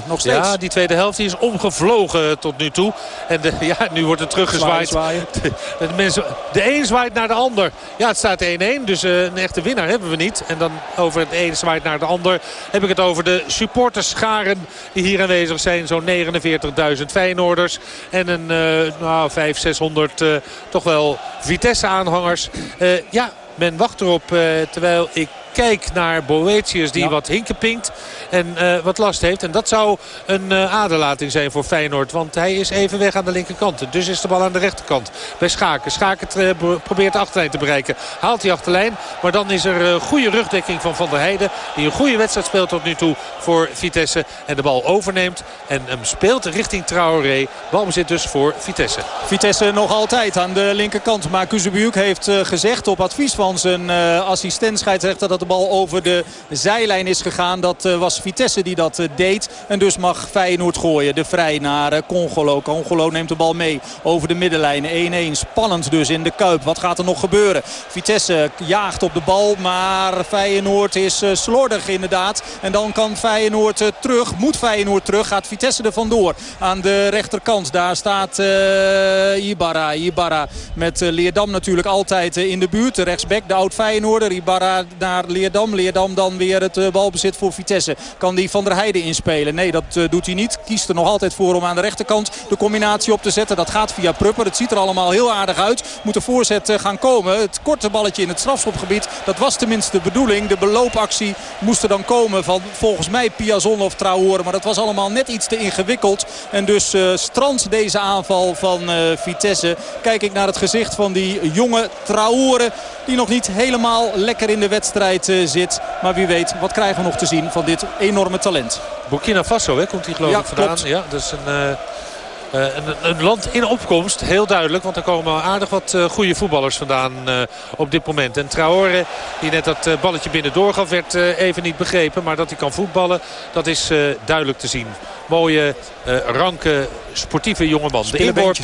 S6: nog steeds.
S5: Ja, die tweede helft is omgevlogen tot nu toe. En de, ja, nu wordt het teruggezwaaid. De, de, mensen, de een zwaait naar de ander. Ja, het staat 1-1. Dus uh, een echte winnaar hebben we niet. En dan over het een zwaait naar de ander. Heb ik het over de supporterscharen die hier aanwezig zijn. Zo'n 49.000 Feyenoorders. En een uh, nou, 500, 600 uh, toch wel Vitesse-aanhangers. Uh, ja, men wacht erop terwijl ik kijk naar Boetius die ja. wat hinkenpinkt en uh, wat last heeft. En dat zou een uh, aderlating zijn voor Feyenoord. Want hij is even weg aan de linkerkant. Dus is de bal aan de rechterkant bij Schaken. Schaken uh, probeert de achterlijn te bereiken. Haalt die achterlijn. Maar dan is er goede rugdekking van Van der Heijden. Die een goede wedstrijd speelt tot nu toe voor Vitesse. En de bal overneemt. En hem speelt richting Traoré. Balbezit dus voor Vitesse.
S6: Vitesse nog altijd aan de linkerkant. Maar Kuzebuuk heeft gezegd op advies van zijn assistent scheidsrechter dat de bal over de zijlijn is gegaan. Dat uh, was Vitesse die dat uh, deed. En dus mag Feyenoord gooien. De vrij naar uh, Congolo. Congolo neemt de bal mee over de middenlijn. 1-1. Spannend dus in de Kuip. Wat gaat er nog gebeuren? Vitesse jaagt op de bal. Maar Feyenoord is slordig inderdaad. En dan kan Feyenoord terug. Moet Feyenoord terug. Gaat Vitesse er vandoor. Aan de rechterkant. Daar staat Ibarra. Ibarra met Leerdam natuurlijk altijd in de buurt. De rechtsback, de oud Feyenoorder. Ibarra naar. Leerdam dan weer het uh, balbezit voor Vitesse. Kan die Van der Heijden inspelen? Nee, dat uh, doet hij niet. Kiest er nog altijd voor om aan de rechterkant de combinatie op te zetten. Dat gaat via Prupper. Het ziet er allemaal heel aardig uit. Moet de voorzet uh, gaan komen. Het korte balletje in het strafschopgebied. Dat was tenminste de bedoeling. De beloopactie moest er dan komen van volgens mij Piazon of Traoré. Maar dat was allemaal net iets te ingewikkeld. En dus strandt deze aanval van Vitesse. Kijk ik naar het gezicht van die jonge Traoré. Die nog niet helemaal lekker in de wedstrijd zit. Maar wie weet, wat krijgen we nog te zien van dit enorme talent.
S5: Burkina Faso hè, komt hij geloof
S6: ja,
S5: ik vandaan.
S6: Klopt.
S5: Ja, dat is een... Uh... Uh, een, een, land in opkomst, heel duidelijk. Want er komen aardig wat uh, goede voetballers vandaan uh, op dit moment. En Traoré, die net dat balletje binnendoor gaf, werd even niet begrepen. Maar dat hij kan voetballen, dat is duidelijk te zien. Mooie, ranke, sportieve jongeman.
S6: De inworp,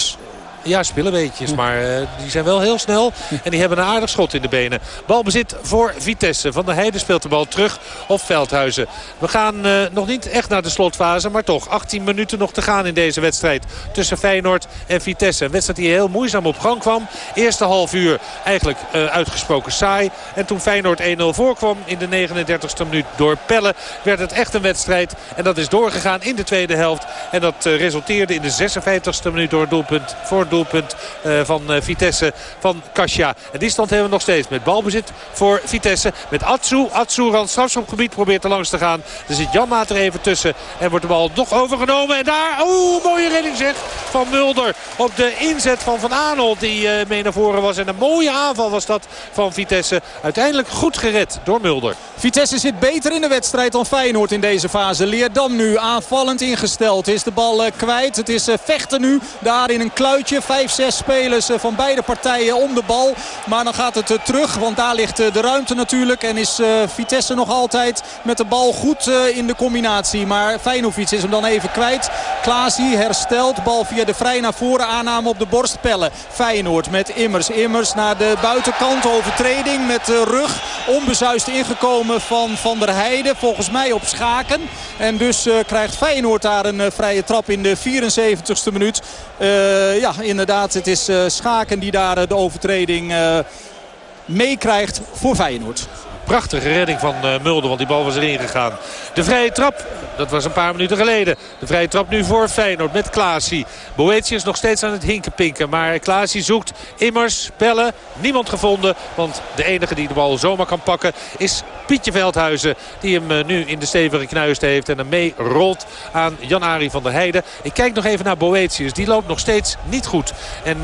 S5: ja, spillebeetjes. Maar uh, die zijn wel heel snel. En die hebben een aardig schot in de benen. Balbezit voor Vitesse. Van der Heijden speelt de bal terug. Of Veldhuizen. We gaan uh, nog niet echt naar de slotfase. Maar toch 18 minuten nog te gaan in deze wedstrijd. Tussen Feyenoord en Vitesse. Een wedstrijd die heel moeizaam op gang kwam. Eerste half uur eigenlijk uh, uitgesproken saai. En toen Feyenoord 1-0 voorkwam in de 39ste minuut door Pelle. Werd het echt een wedstrijd. En dat is doorgegaan in de tweede helft. En dat resulteerde in de 56ste minuut door het doelpunt voor doelpunt uh, van uh, Vitesse van Kasia. En die stand hebben we nog steeds met balbezit voor Vitesse. Met Atsu. Atsu het strafschopgebied probeert er langs te gaan. Er zit Jan Maat er even tussen. En wordt de bal nog overgenomen. En daar, oeh, mooie redding zeg van Mulder. Op de inzet van Van Aanholt die uh, mee naar voren was. En een mooie aanval was dat van Vitesse. Uiteindelijk goed gered door Mulder.
S6: Vitesse zit beter in de wedstrijd dan Feyenoord in deze fase. Leerdam nu aanvallend ingesteld. Is de bal kwijt. Het is vechten nu. Daar in een kluitje. Vijf, zes spelers van beide partijen om de bal. Maar dan gaat het terug, want daar ligt de ruimte natuurlijk. En is Vitesse nog altijd met de bal goed in de combinatie. Maar Feyenoord is hem dan even kwijt. Klaasie herstelt. Bal via de vrij naar voren. Aanname op de borstpellen. Feyenoord met Immers. Immers naar de buitenkant. Overtreding met de rug. Onbezuist ingekomen van Van der Heijden. Volgens mij op schaken. En dus krijgt Feyenoord daar een vrije trap in de 74ste minuut. Ja, inderdaad, het is Schaken die daar de overtreding meekrijgt voor Feyenoord.
S5: Prachtige redding van Mulder, want die bal was erin gegaan. De vrije trap, dat was een paar minuten geleden. De vrije trap nu voor Feyenoord met Klaasie. Boetius nog steeds aan het hinkenpinken. Maar Klaasie zoekt immers, bellen. Niemand gevonden, want de enige die de bal zomaar kan pakken is Pietje Veldhuizen. Die hem nu in de stevige knuist heeft en hem mee rolt aan Jan-Ari van der Heijden. Ik kijk nog even naar Boetius. Die loopt nog steeds niet goed. En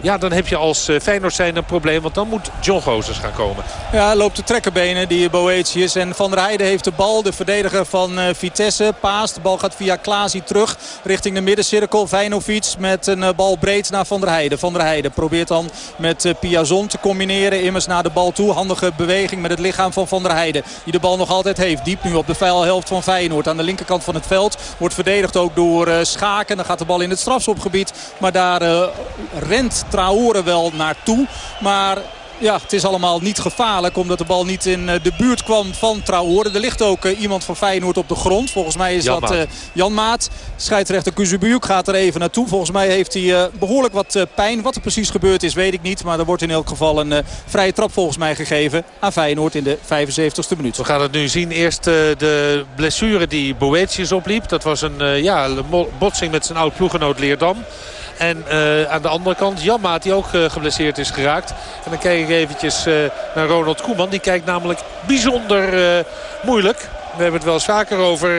S5: ja, dan heb je als Feyenoord zijn een probleem. Want dan moet John Gozes gaan komen.
S6: Ja, loopt de trekkerbenen die Boetius. En Van der Heijden heeft de bal. De verdediger van Vitesse paast. De bal gaat via Klaasie terug richting de middencirkel. Vijnovic met een bal breed naar Van der Heijden. Van der Heijden probeert dan met Piazon te combineren. Immers naar de bal toe. Handige beweging met het lichaam van Van der Heijden. Die de bal nog altijd heeft. Diep nu op de helft van Feyenoord. Aan de linkerkant van het veld wordt verdedigd ook door Schaken. Dan gaat de bal in het strafschopgebied. Maar daar rent Traore wel naartoe. Maar ja, het is allemaal niet gevaarlijk. Omdat de bal niet in eh, de buurt kwam van Traore. Er ligt ook eh, iemand van Feyenoord op de grond. Volgens mij is dat uh, Jan Maat. Scheidsrechter Kuzubuuk gaat er even naartoe. Volgens mij heeft hij behoorlijk wat pijn. Wat er precies gebeurd is weet ik niet. Maar er wordt in elk geval een vrije trap volgens mij gegeven aan Feyenoord in de 75ste minuut.
S5: We gaan het nu zien. Eerst de blessure die Boetius opliep. Dat was een ja, botsing met zijn oud ploegenoot Leerdam. En uh, aan de andere kant Janmaat die ook uh, geblesseerd is geraakt. En dan kijk ik eventjes uh, naar Ronald Koeman. Die kijkt namelijk bijzonder moeilijk. We hebben het wel eens vaker over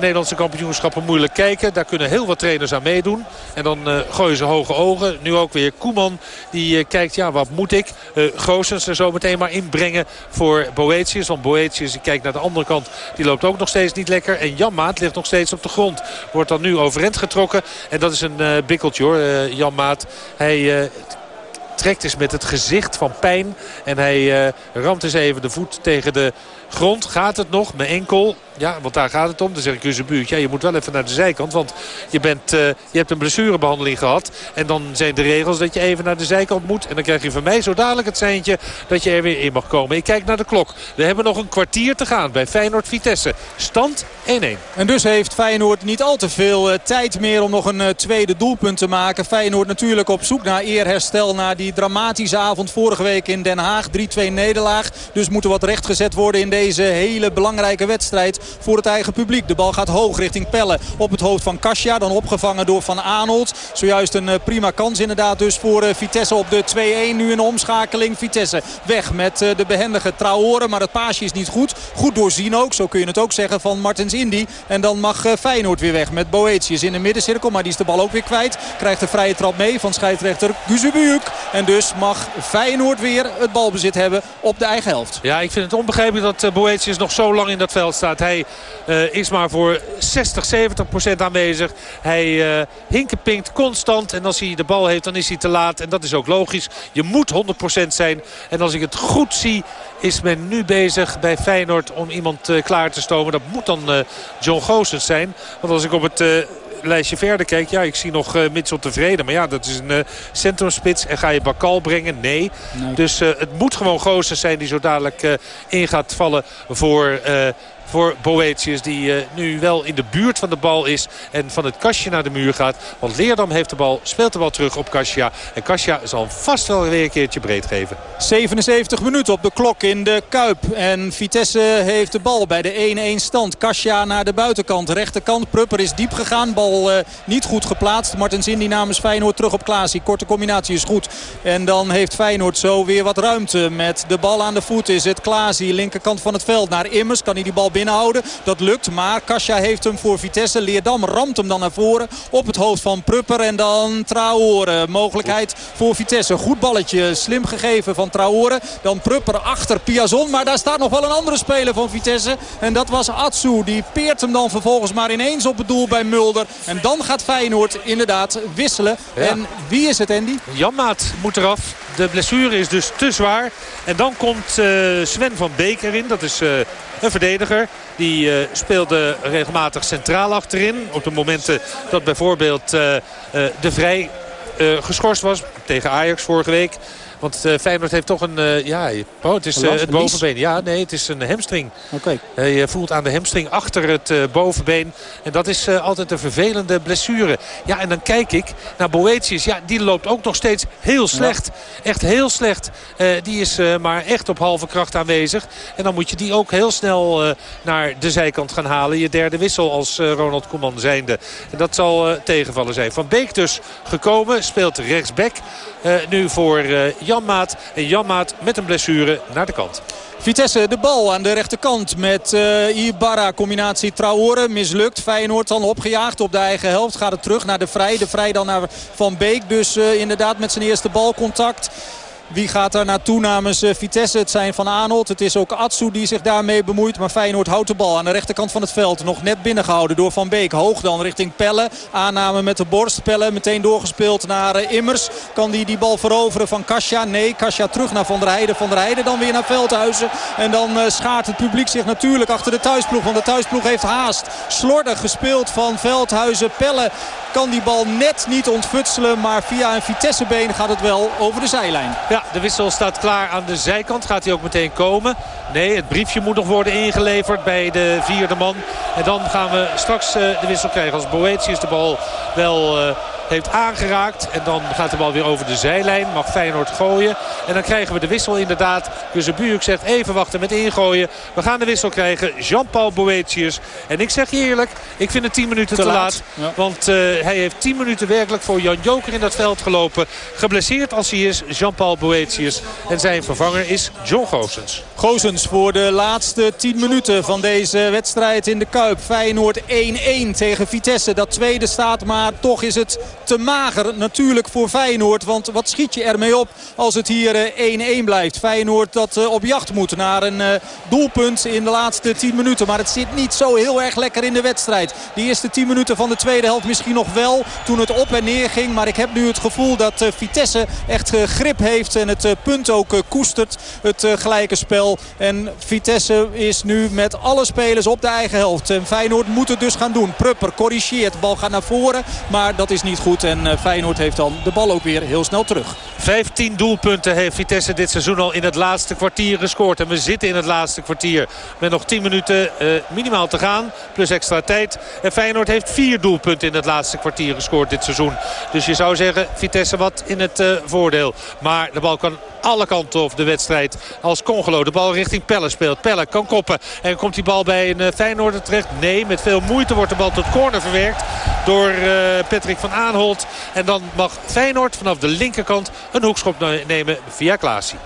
S5: Nederlandse kampioenschappen moeilijk kijken. Daar kunnen heel wat trainers aan meedoen. En dan uh, gooien ze hoge ogen. Nu ook weer Koeman die uh, kijkt, ja wat moet ik? Uh, er zo meteen maar inbrengen voor Boetius. Want Boetius die kijkt naar de andere kant. Die loopt ook nog steeds niet lekker. En Jan Maat ligt nog steeds op de grond. Wordt dan nu overend getrokken. En dat is een uh, bikkeltje hoor, Jan Maat. Hij trekt dus met het gezicht van pijn. En hij ramt eens even de voet tegen de grond. Gaat het nog? Mijn enkel. Ja, want daar gaat het om. Dan zeg ik dus een buurt. Ja, je moet wel even naar de zijkant. Want je, bent, uh, je hebt een blessurebehandeling gehad. En dan zijn de regels dat je even naar de zijkant moet. En dan krijg je van mij zo dadelijk het seintje dat je er weer in mag komen. Ik kijk naar de klok. We hebben nog een kwartier te gaan bij Feyenoord-Vitesse. Stand 1-1.
S6: En dus heeft Feyenoord niet al te veel uh, tijd meer om nog een uh, tweede doelpunt te maken. Feyenoord natuurlijk op zoek naar eerherstel na die dramatische avond vorige week in Den Haag. 3-2 nederlaag. Dus moet er wat rechtgezet worden in deze hele belangrijke wedstrijd voor het eigen publiek. De bal gaat hoog richting Pelle op het hoofd van Kasia. Dan opgevangen door Van Aanholt. Zojuist een eh, prima kans inderdaad dus voor eh, Vitesse op de 2-1. Nu een omschakeling. Vitesse weg met eh, de behendige Traore. Maar het paasje is niet goed. Goed doorzien ook. Zo kun je het ook zeggen van Martens Indy. En dan mag Feyenoord weer weg met Boetius in de middencirkel. Maar die is de bal ook weer kwijt. Krijgt de vrije trap mee van scheidsrechter Guzebujuk. En dus mag Feyenoord weer het balbezit hebben op de eigen helft.
S5: Ja, ik vind het onbegrijpelijk dat Boetius nog zo lang in dat veld staat. Uh, is maar voor 60, 70 procent aanwezig. Hij uh, hinkenpinkt constant. En als hij de bal heeft, dan is hij te laat. En dat is ook logisch. Je moet 100 procent zijn. En als ik het goed zie, is men nu bezig bij Feyenoord om iemand uh, klaar te stomen. Dat moet dan John Goossens zijn. Want als ik op het lijstje verder kijk. Ja, ik zie nog uh, Mitchell tevreden. Maar ja, dat is een uh, centrumspits. En ga je Bakal brengen? Nee. Dus uh, het moet gewoon Goossens zijn die zo dadelijk in gaat vallen voor voor Boetius. Die uh, nu wel in de buurt van de bal is. En van het kastje naar de muur gaat. Want Leerdam heeft de bal, speelt de bal terug op Kasia. En Kasia zal vast wel weer een keertje breed geven.
S6: 77 minuten op de klok in de Kuip. En Vitesse heeft de bal bij de 1-1 stand. Kasia naar de buitenkant. Rechterkant. Prupper is diep gegaan. Bal uh, niet goed geplaatst. Martens die namens Feyenoord terug op Klaasie. Korte combinatie is goed. En dan heeft Feyenoord zo weer wat ruimte. Met de bal aan de voet is het Klaasie. Linkerkant van het veld naar Immers. Kan hij die bal binnenhouden. Dat lukt, maar Kasia heeft hem voor Vitesse. Leerdam ramt hem dan naar voren op het hoofd van Prupper. En dan Traore. Mogelijkheid voor Vitesse. Goed balletje, slim gegeven van Traore. Dan Prupper achter Piazon. Maar daar staat nog wel een andere speler van Vitesse. En dat was Atsu. Die peert hem dan vervolgens maar ineens op het doel bij Mulder. En dan gaat Feyenoord inderdaad wisselen. En wie is het, Andy?
S5: Janmaat moet eraf. De blessure is dus te zwaar. En dan komt uh, Sven van Beek erin. Dat is uh, een verdediger. Die uh, speelde regelmatig centraal achterin. Op de momenten dat bijvoorbeeld de Vrij geschorst was. Tegen Ajax vorige week. Want uh, Feyenoord heeft toch een... Uh, ja, oh, het is het bovenbeen. Ja, nee, het is een hamstring.
S6: Oké.
S5: Hij voelt aan de hamstring achter het bovenbeen. En dat is altijd een vervelende blessure. Ja, en dan kijk ik naar Boetius. Ja, die loopt ook nog steeds heel slecht. Echt heel slecht. die is maar echt op halve kracht aanwezig. En dan moet je die ook heel snel naar de zijkant gaan halen. Je derde wissel als Ronald Koeman zijnde. En dat zal tegenvallen zijn. Van Beek dus gekomen. Speelt rechtsback. Uh, nu voor uh, Janmaat. En Janmaat met een blessure naar de kant.
S6: Vitesse de bal aan de rechterkant met uh, Ibarra. Combinatie Traore mislukt. Feyenoord dan opgejaagd op de eigen helft. Gaat het terug naar de Vrij. De Vrij dan naar Van Beek. Dus inderdaad met zijn eerste balcontact. Wie gaat daar naartoe namens eh, Vitesse? Het zijn Van Arnold. Het is ook Atsu die zich daarmee bemoeit. Maar Feyenoord houdt de bal aan de rechterkant van het veld. Nog net binnengehouden door Van Beek. Hoog dan richting Pelle. Aanname met de borst. Pelle meteen doorgespeeld naar eh, Immers. Kan die die bal veroveren van Kasia? Nee, Kasia terug naar Van der Heijden. Van der Heijden dan weer naar Veldhuizen. En dan uh, schaart het publiek zich natuurlijk achter de thuisploeg. Want de thuisploeg heeft haast. Slordig gespeeld van Veldhuizen. Pelle kan die bal net niet ontfutselen. Maar via een Vitessebeen gaat het wel over de zijlijn.
S5: Ja, de wissel staat klaar aan de zijkant. Gaat hij ook meteen komen? Nee, het briefje moet nog worden ingeleverd bij de vierde man. En dan gaan we straks eh, de wissel krijgen. Als Boetius de bal wel eh, heeft aangeraakt. En dan gaat de bal weer over de zijlijn. Mag Feyenoord gooien. En dan krijgen we de wissel inderdaad. Buurk zegt even wachten met ingooien. We gaan de wissel krijgen. Jean-Paul Boetius. En ik zeg je eerlijk, ik vind het 10 minuten te, laat. Want uh, hij heeft 10 minuten werkelijk voor Jan Joker in dat veld gelopen. Geblesseerd als hij is, Jean-Paul Boetius. En zijn vervanger is John Goosens.
S6: Goosens voor de laatste 10 minuten van deze wedstrijd in de Kuip. Feyenoord 1-1 tegen Vitesse. Dat tweede staat, maar toch is het te mager natuurlijk voor Feyenoord. Want wat schiet je ermee op als het hier 1-1 eh, blijft. Feyenoord dat eh, op jacht moet naar een eh, doelpunt in de laatste 10 minuten. Maar het zit niet zo heel erg lekker in de wedstrijd. De eerste 10 minuten van de tweede helft misschien nog wel toen het op en neer ging. Maar ik heb nu het gevoel dat Vitesse echt grip heeft en het punt ook koestert. Het gelijke spel. En Vitesse is nu met alle spelers op de eigen helft. En Feyenoord moet het dus gaan doen. Prupper corrigeert. Bal gaat naar voren. Maar dat is niet goed. En eh, Feyenoord heeft dan de bal ook weer heel snel terug.
S5: 15 doelpunten heeft Vitesse dit seizoen al in het laatste kwartier gescoord. En we zitten in het laatste kwartier met nog 10 minuten uh, minimaal te gaan. Plus extra tijd. En Feyenoord heeft vier doelpunten in het laatste kwartier gescoord dit seizoen. Dus je zou zeggen Vitesse wat in het uh, voordeel. Maar de bal kan alle kanten op de wedstrijd. Als Congolo de bal richting Pelle speelt. Pelle kan koppen. En komt die bal bij een Feyenoorder terecht? Nee, met veel moeite wordt de bal tot corner verwerkt. Door uh, Patrick van Aanholt. En dan mag Feyenoord vanaf de linkerkant een hoekschop nemen via Klaasie.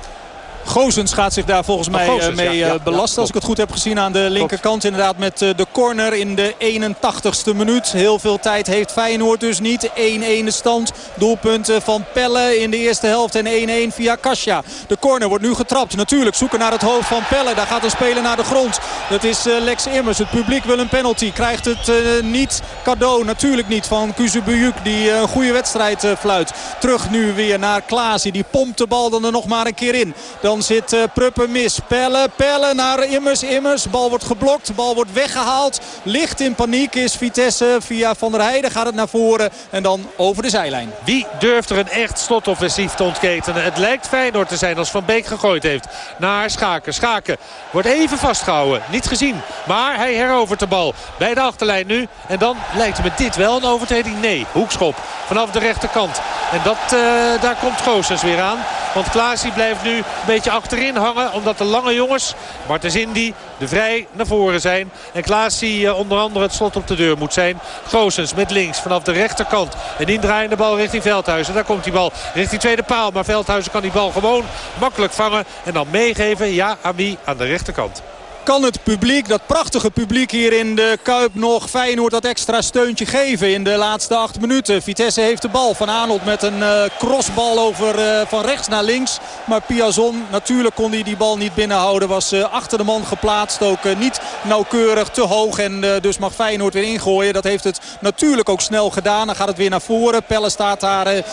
S6: Gozens gaat zich daar volgens mij eh, mee eh, belasten. als ik het goed heb gezien aan de linkerkant. Inderdaad met eh, de corner in de 81ste minuut. Heel veel tijd heeft Feyenoord dus niet. 1-1 de stand. Doelpunten van Pelle in de eerste helft. En 1-1 via Kasia. De corner wordt nu getrapt. Natuurlijk zoeken naar het hoofd van Pelle. Daar gaat een speler naar de grond. Dat is Lex Immers. Het publiek wil een penalty. Krijgt het niet cadeau. Natuurlijk niet van Kuzubujuk. Die een goede wedstrijd fluit. Terug nu weer naar Klaasie. Die pompt de bal dan er nog maar een keer in. Dan zit uh, Pruppen mis. Pelle, Pelle naar Immers, Immers. Bal wordt geblokt, bal wordt weggehaald. Licht in paniek is Vitesse. Via Van der Heijden gaat het naar voren. En dan over de zijlijn.
S5: Wie durft er een echt slotoffensief te ontketenen? Het lijkt Feyenoord te zijn als Van Beek gegooid heeft. Naar Schaken. Schaken wordt even vastgehouden. Niet gezien. Maar hij herovert de bal. Bij de achterlijn nu. En dan lijkt met dit wel een overtreding. Nee, hoekschop. Vanaf de rechterkant. En dat, uh, daar komt Goossens weer aan. Want Klaasie blijft nu een beetje achterin hangen. Omdat de lange jongens, Martens Indy, de vrij naar voren zijn. En Klaasie uh, onder andere het slot op de deur moet zijn. Goossens met links vanaf de rechterkant. Een indraaiende bal richting Veldhuizen. Daar komt die bal richting tweede paal. Maar Veldhuizen kan die bal gewoon makkelijk vangen. En dan meegeven, ja, aan wie? Aan de rechterkant
S6: kan het publiek, dat prachtige publiek hier in de Kuip nog Feyenoord dat extra steuntje geven in de laatste acht minuten. Vitesse heeft de bal van Arnold met een uh, crossbal over uh, van rechts naar links. Maar Piazon, natuurlijk kon hij die bal niet binnenhouden. Was uh, achter de man geplaatst, ook niet nauwkeurig, te hoog. En dus mag Feyenoord weer ingooien. Dat heeft het natuurlijk ook snel gedaan. Dan gaat het weer naar voren. Pelle staat daar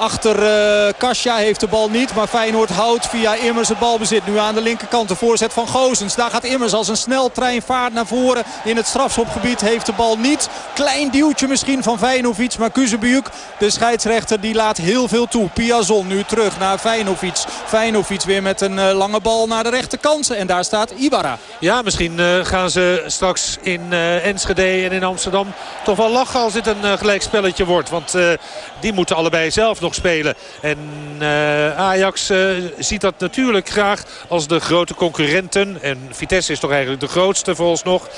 S6: Achter uh, heeft de bal niet. Maar Feyenoord houdt via Immers het balbezit. Nu aan de linkerkant de voorzet van Gozens. Daar gaat Immers als een sneltrein vaart naar voren. In het strafschopgebied heeft de bal niet. Klein duwtje misschien van Vijnovic. Maar Kuzebujuk, de scheidsrechter, die laat heel veel toe. Piazon nu terug naar Vijnovic. Vijnovic weer met een uh, lange bal naar de rechterkant. En daar staat Ibarra.
S5: Ja, misschien uh, gaan ze straks in Enschede en in Amsterdam toch wel lachen als dit een gelijkspelletje wordt. Want die moeten allebei zelf nog spelen. En Ajax ziet dat natuurlijk graag als de grote concurrenten. En Vitesse is toch eigenlijk de grootste vooralsnog.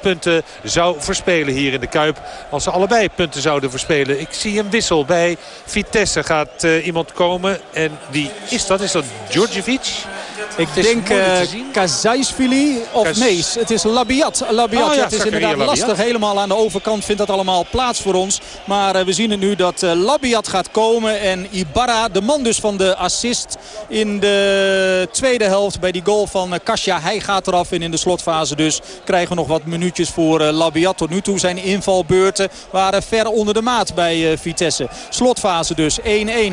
S5: punten zou verspelen hier in de Kuip. Als ze allebei punten zouden verspelen. Ik zie een wissel bij Vitesse. Gaat iemand komen. En wie is dat? Is dat Djordjevic?
S6: Ik denk uh, Kazaisvili of nee, het is Labiat. Labiat, oh, ja, het is inderdaad lastig. Helemaal aan de overkant vindt dat allemaal plaats voor ons. Maar uh, we zien het nu dat uh, Labiat gaat komen. En Ibarra, de man dus van de assist in de tweede helft bij die goal van uh, Kasia. Hij gaat eraf en in de slotfase dus krijgen we nog wat minuutjes voor Labiat. Tot nu toe zijn invalbeurten waren ver onder de maat bij Vitesse. Slotfase dus 1-1.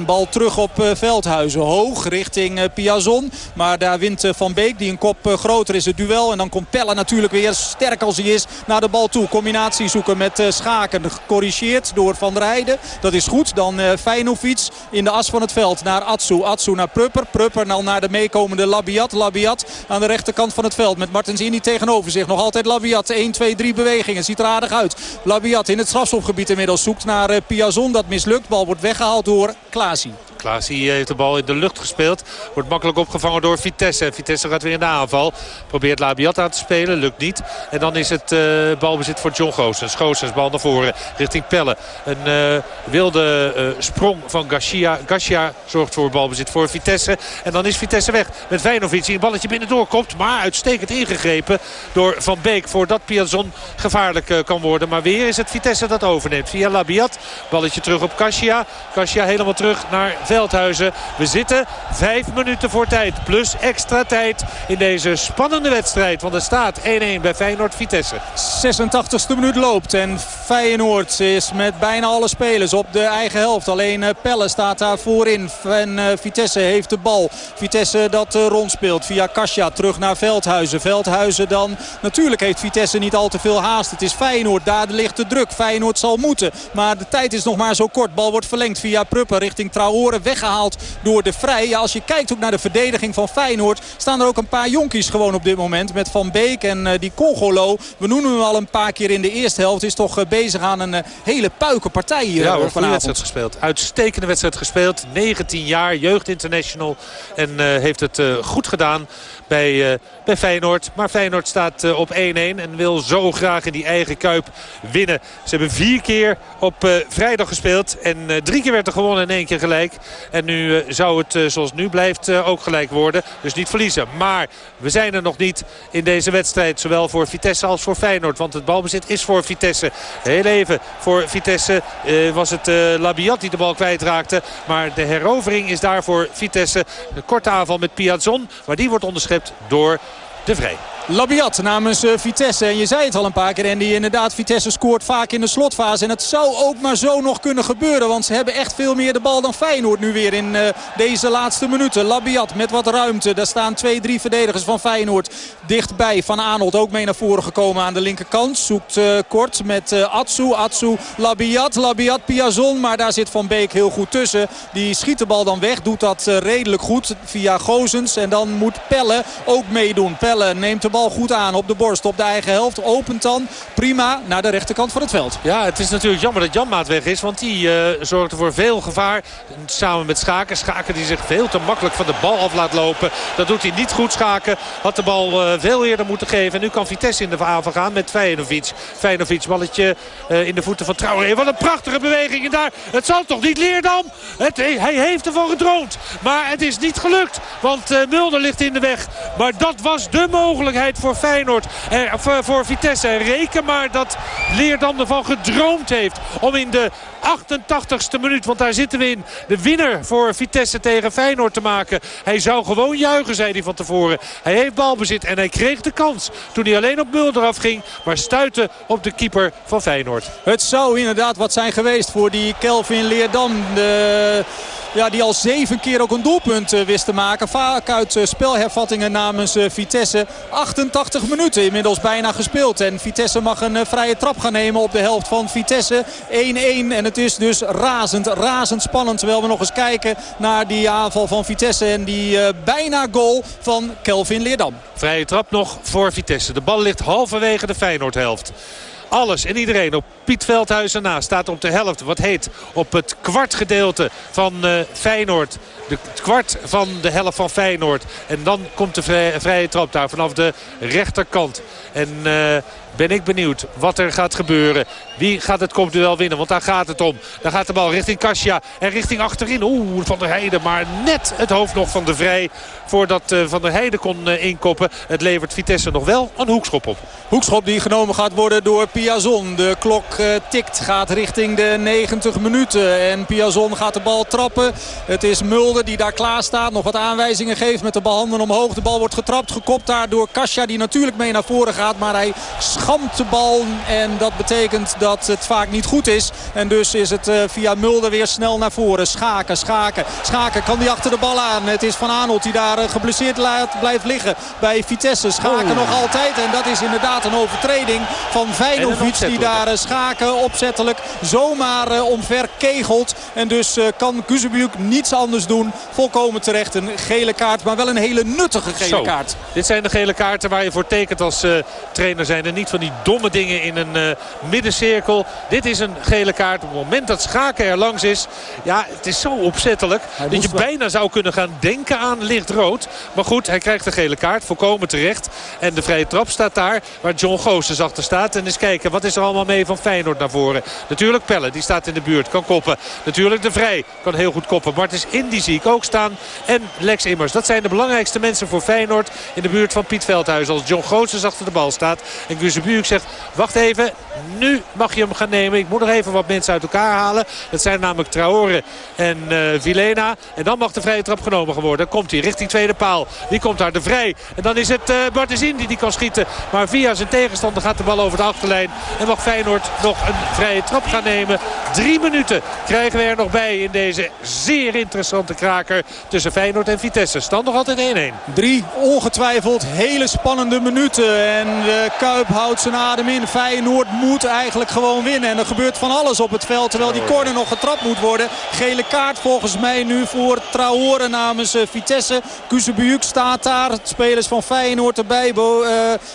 S6: Bal terug op Veldhuizen. Hoog richting Piazon. Maar daar wint Van Beek die een kop groter is het duel. En dan komt Pelle natuurlijk weer sterk als hij is naar de bal toe. Combinatie zoeken met Schaken. Gecorrigeerd door Van der Heijden. Dat is goed. Dan Feyenoord in de as van het veld naar Atsu. Atsu naar Prupper. Prupper dan naar de meekomende Labiat. Labiat aan de rechterkant van het veld met Martens Indy tegenover zich. Nog altijd Labiat. 1, 2, 3 bewegingen. Ziet er aardig uit. Labiat in het strafschopgebied inmiddels zoekt naar Piazon. Dat mislukt. Bal wordt weggehaald door Klaasie.
S5: Klaasie heeft de bal in de lucht gespeeld. Wordt makkelijk opgevangen door Vitesse. Vitesse gaat weer in de aanval. Probeert Labiat aan te spelen. Lukt niet. En dan is het uh, balbezit voor John Goossens. Goossens bal naar voren richting Pelle. Een uh, wilde uh, sprong van Garcia. Garcia zorgt voor balbezit voor Vitesse. En dan is Vitesse weg met Vijnovic die een balletje binnendoor komt. Maar uitstekend ingegrepen door Van Beek. Voordat Piazon gevaarlijk kan worden. Maar weer is het Vitesse dat overneemt. Via Labiat. Balletje terug op Garcia. Garcia helemaal terug naar. Veldhuizen. We zitten vijf minuten voor tijd. Plus extra tijd in deze spannende wedstrijd. Want er staat 1-1 bij Feyenoord-Vitesse.
S6: 86e minuut loopt. En Feyenoord is met bijna alle spelers op de eigen helft. Alleen eh, Pelle staat daar voorin. En eh, Vitesse heeft de bal. Vitesse dat eh, rondspeelt via Kasia terug naar Veldhuizen. Veldhuizen dan. Natuurlijk heeft Vitesse niet al te veel haast. Het is Feyenoord. Daar ligt de druk. Feyenoord zal moeten. Maar de tijd is nog maar zo kort. Bal wordt verlengd via Prupper richting Traore weggehaald door de Vrij. Ja, als je kijkt ook naar de verdediging van Feyenoord... staan er ook een paar jonkies gewoon op dit moment. Met Van Beek en uh, die Congolo. We noemen hem al een paar keer in de eerste helft. Is toch uh, bezig aan een uh, hele puikenpartij hier
S5: ja,
S6: vanavond.
S5: wedstrijd gespeeld. Uitstekende wedstrijd gespeeld. 19 jaar, jeugd international. En heeft het goed gedaan bij, bij Feyenoord. Maar Feyenoord staat op 1-1 en wil zo graag in die eigen kuip winnen. Ze hebben vier keer op vrijdag gespeeld. En drie keer werd er gewonnen en één keer gelijk. En nu zou het zoals nu blijft ook gelijk worden. Dus niet verliezen. Maar we zijn er nog niet in deze wedstrijd. Zowel voor Vitesse als voor Feyenoord. Want het balbezit is voor Vitesse. Heel even voor Vitesse was het Labiat die de bal kwijtraakte. Maar de herovering is daar voor Vitesse. Een korte aanval met Piazon. Maar die wordt onderschept door de Vrij.
S6: Labiat namens uh, Vitesse. En je zei het al een paar keer Andy. Inderdaad, Vitesse scoort vaak in de slotfase. En het zou ook maar zo nog kunnen gebeuren. Want ze hebben echt veel meer de bal dan Feyenoord nu weer in uh, deze laatste minuten. Labiat met wat ruimte. Daar staan twee, drie verdedigers van Feyenoord dichtbij. Van Arnold ook mee naar voren gekomen aan de linkerkant. Zoekt uh, kort met Atsu. Atsu, Labiat. Labiat, Piazon. Maar daar zit Van Beek heel goed tussen. Die schiet de bal dan weg. Doet dat redelijk goed via Gozens. En dan moet Pelle ook meedoen. Pelle neemt de bal goed aan op de borst op de eigen helft. Opent dan prima naar de rechterkant van het veld.
S5: Ja, het is natuurlijk jammer dat Janmaat weg is. Want die uh, zorgde voor veel gevaar. Samen met Schaken. Schaken die zich veel te makkelijk van de bal af laat lopen. Dat doet hij niet goed. Schaken had de bal uh, veel eerder moeten geven. En nu kan Vitesse in de aanval gaan met Feyenovic. Feyenovic balletje uh, in de voeten van Traoré. Wat een prachtige beweging. En daar, het zal toch niet Leerdam? Het, hij heeft ervan gedroomd. Maar het is niet gelukt. Want Mulder ligt in de weg. Maar dat was de mogelijkheid voor Feyenoord. Eh, voor Vitesse. reken maar dat Leerdam ervan gedroomd heeft om in de 88ste minuut, want daar zitten we in. De winnaar voor Vitesse tegen Feyenoord te maken. Hij zou gewoon juichen, zei hij van tevoren. Hij heeft balbezit en hij kreeg de kans toen hij alleen op Mulder afging. Maar stuitte op de keeper van Feyenoord.
S6: Het zou inderdaad wat zijn geweest voor die Kelvin Leerdam. De ja, die al zeven keer ook een doelpunt eh, wist te maken. Vaak uit eh, spelhervattingen namens eh, Vitesse. 88 minuten inmiddels bijna gespeeld. En Vitesse mag een vrije trap gaan nemen op de helft van Vitesse. 1-1 en het is dus razend, razend spannend. Terwijl we nog eens kijken naar die aanval van Vitesse. En die bijna goal van Kelvin Leerdam.
S5: Vrije trap nog voor Vitesse. De bal ligt halverwege de Feyenoord-helft alles en iedereen op Piet Veldhuis ernaast. Staat op de helft, wat heet, op het kwartgedeelte van uh, Feyenoord. De kwart van de helft van Feyenoord. En dan komt de vrije, trap daar vanaf de rechterkant. En uh, ben ik benieuwd wat er gaat gebeuren. Wie gaat het kopduel winnen? Want daar gaat het om. Daar gaat de bal richting Kasia en richting achterin. Oeh, Van der Heijden. Maar net het hoofd nog van de Vrij voordat uh, Van der Heijden kon uh, inkoppen. Het levert Vitesse nog wel een hoekschop op.
S6: Hoekschop die genomen gaat worden door Piazon. De klok uh, tikt, gaat richting de 90 minuten. En Piazon gaat de bal trappen. Het is Mulder die daar klaar staat. Nog wat aanwijzingen geeft met de balhanden omhoog. De bal wordt getrapt, gekopt daar door Kasia die natuurlijk mee naar voren gaat. Maar hij de bal en dat betekent dat het vaak niet goed is. En dus is het via Mulder weer snel naar voren. Schaken, schaken, schaken. Kan die achter de bal aan. Het is Van Aanholt die daar geblesseerd laat, blijft liggen bij Vitesse. Schaken oh. nog altijd. En dat is inderdaad een overtreding van Vijnovic. Die daar eh, Schaken opzettelijk zomaar omver kegelt. En dus kan Kuzebujuk niets anders doen. Volkomen terecht een gele kaart. Maar wel een hele nuttige gele kaart.
S5: Dit zijn de gele kaarten waar je voor tekent als trainer zijn. En niet van die domme dingen in een middencirkel. Dit is een gele kaart. Op het moment dat Schaken er langs is. Ja, het is zo opzettelijk. dat je bijna zou kunnen gaan denken aan lichtrood. Maar goed, hij krijgt de gele kaart. Volkomen terecht. En de vrije trap staat daar waar John Goossens achter staat. En eens kijken, wat is er allemaal mee van Feyenoord naar voren? Natuurlijk Pelle, die staat in de buurt. Kan koppen. Natuurlijk de Vrij kan heel goed koppen. Martens Indy zie ik ook staan. En Lex Immers. Dat zijn de belangrijkste mensen voor Feyenoord in de buurt van Piet Veldhuis. Als John Goossens achter de bal staat. En Guzebuurk zegt, wacht even. Nu mag je hem gaan nemen. Ik moet nog even wat mensen uit elkaar halen. Dat zijn namelijk Traore en uh, Vilena. En dan mag de vrije trap genomen worden. Dan komt hij richting tweede paal. Die komt daar de vrij. En dan is het uh, Bartezin die die kan schieten. Maar via zijn tegenstander gaat de bal over de achterlijn. En mag Feyenoord nog een vrije trap gaan nemen. Drie minuten krijgen we er nog bij in deze zeer interessante kraker tussen Feyenoord en Vitesse. Stand nog altijd 1-1.
S6: Drie ongetwijfeld hele spannende minuten. En de Kuip houdt zijn adem in. Feyenoord moet eigenlijk gewoon winnen. En er gebeurt van alles op het veld. Terwijl die corner nog getrapt moet worden. Gele kaart volgens mij nu voor Traore namens eh, Vitesse. Kuzebujuk staat daar. Spelers van Feyenoord erbij. Bo, uh,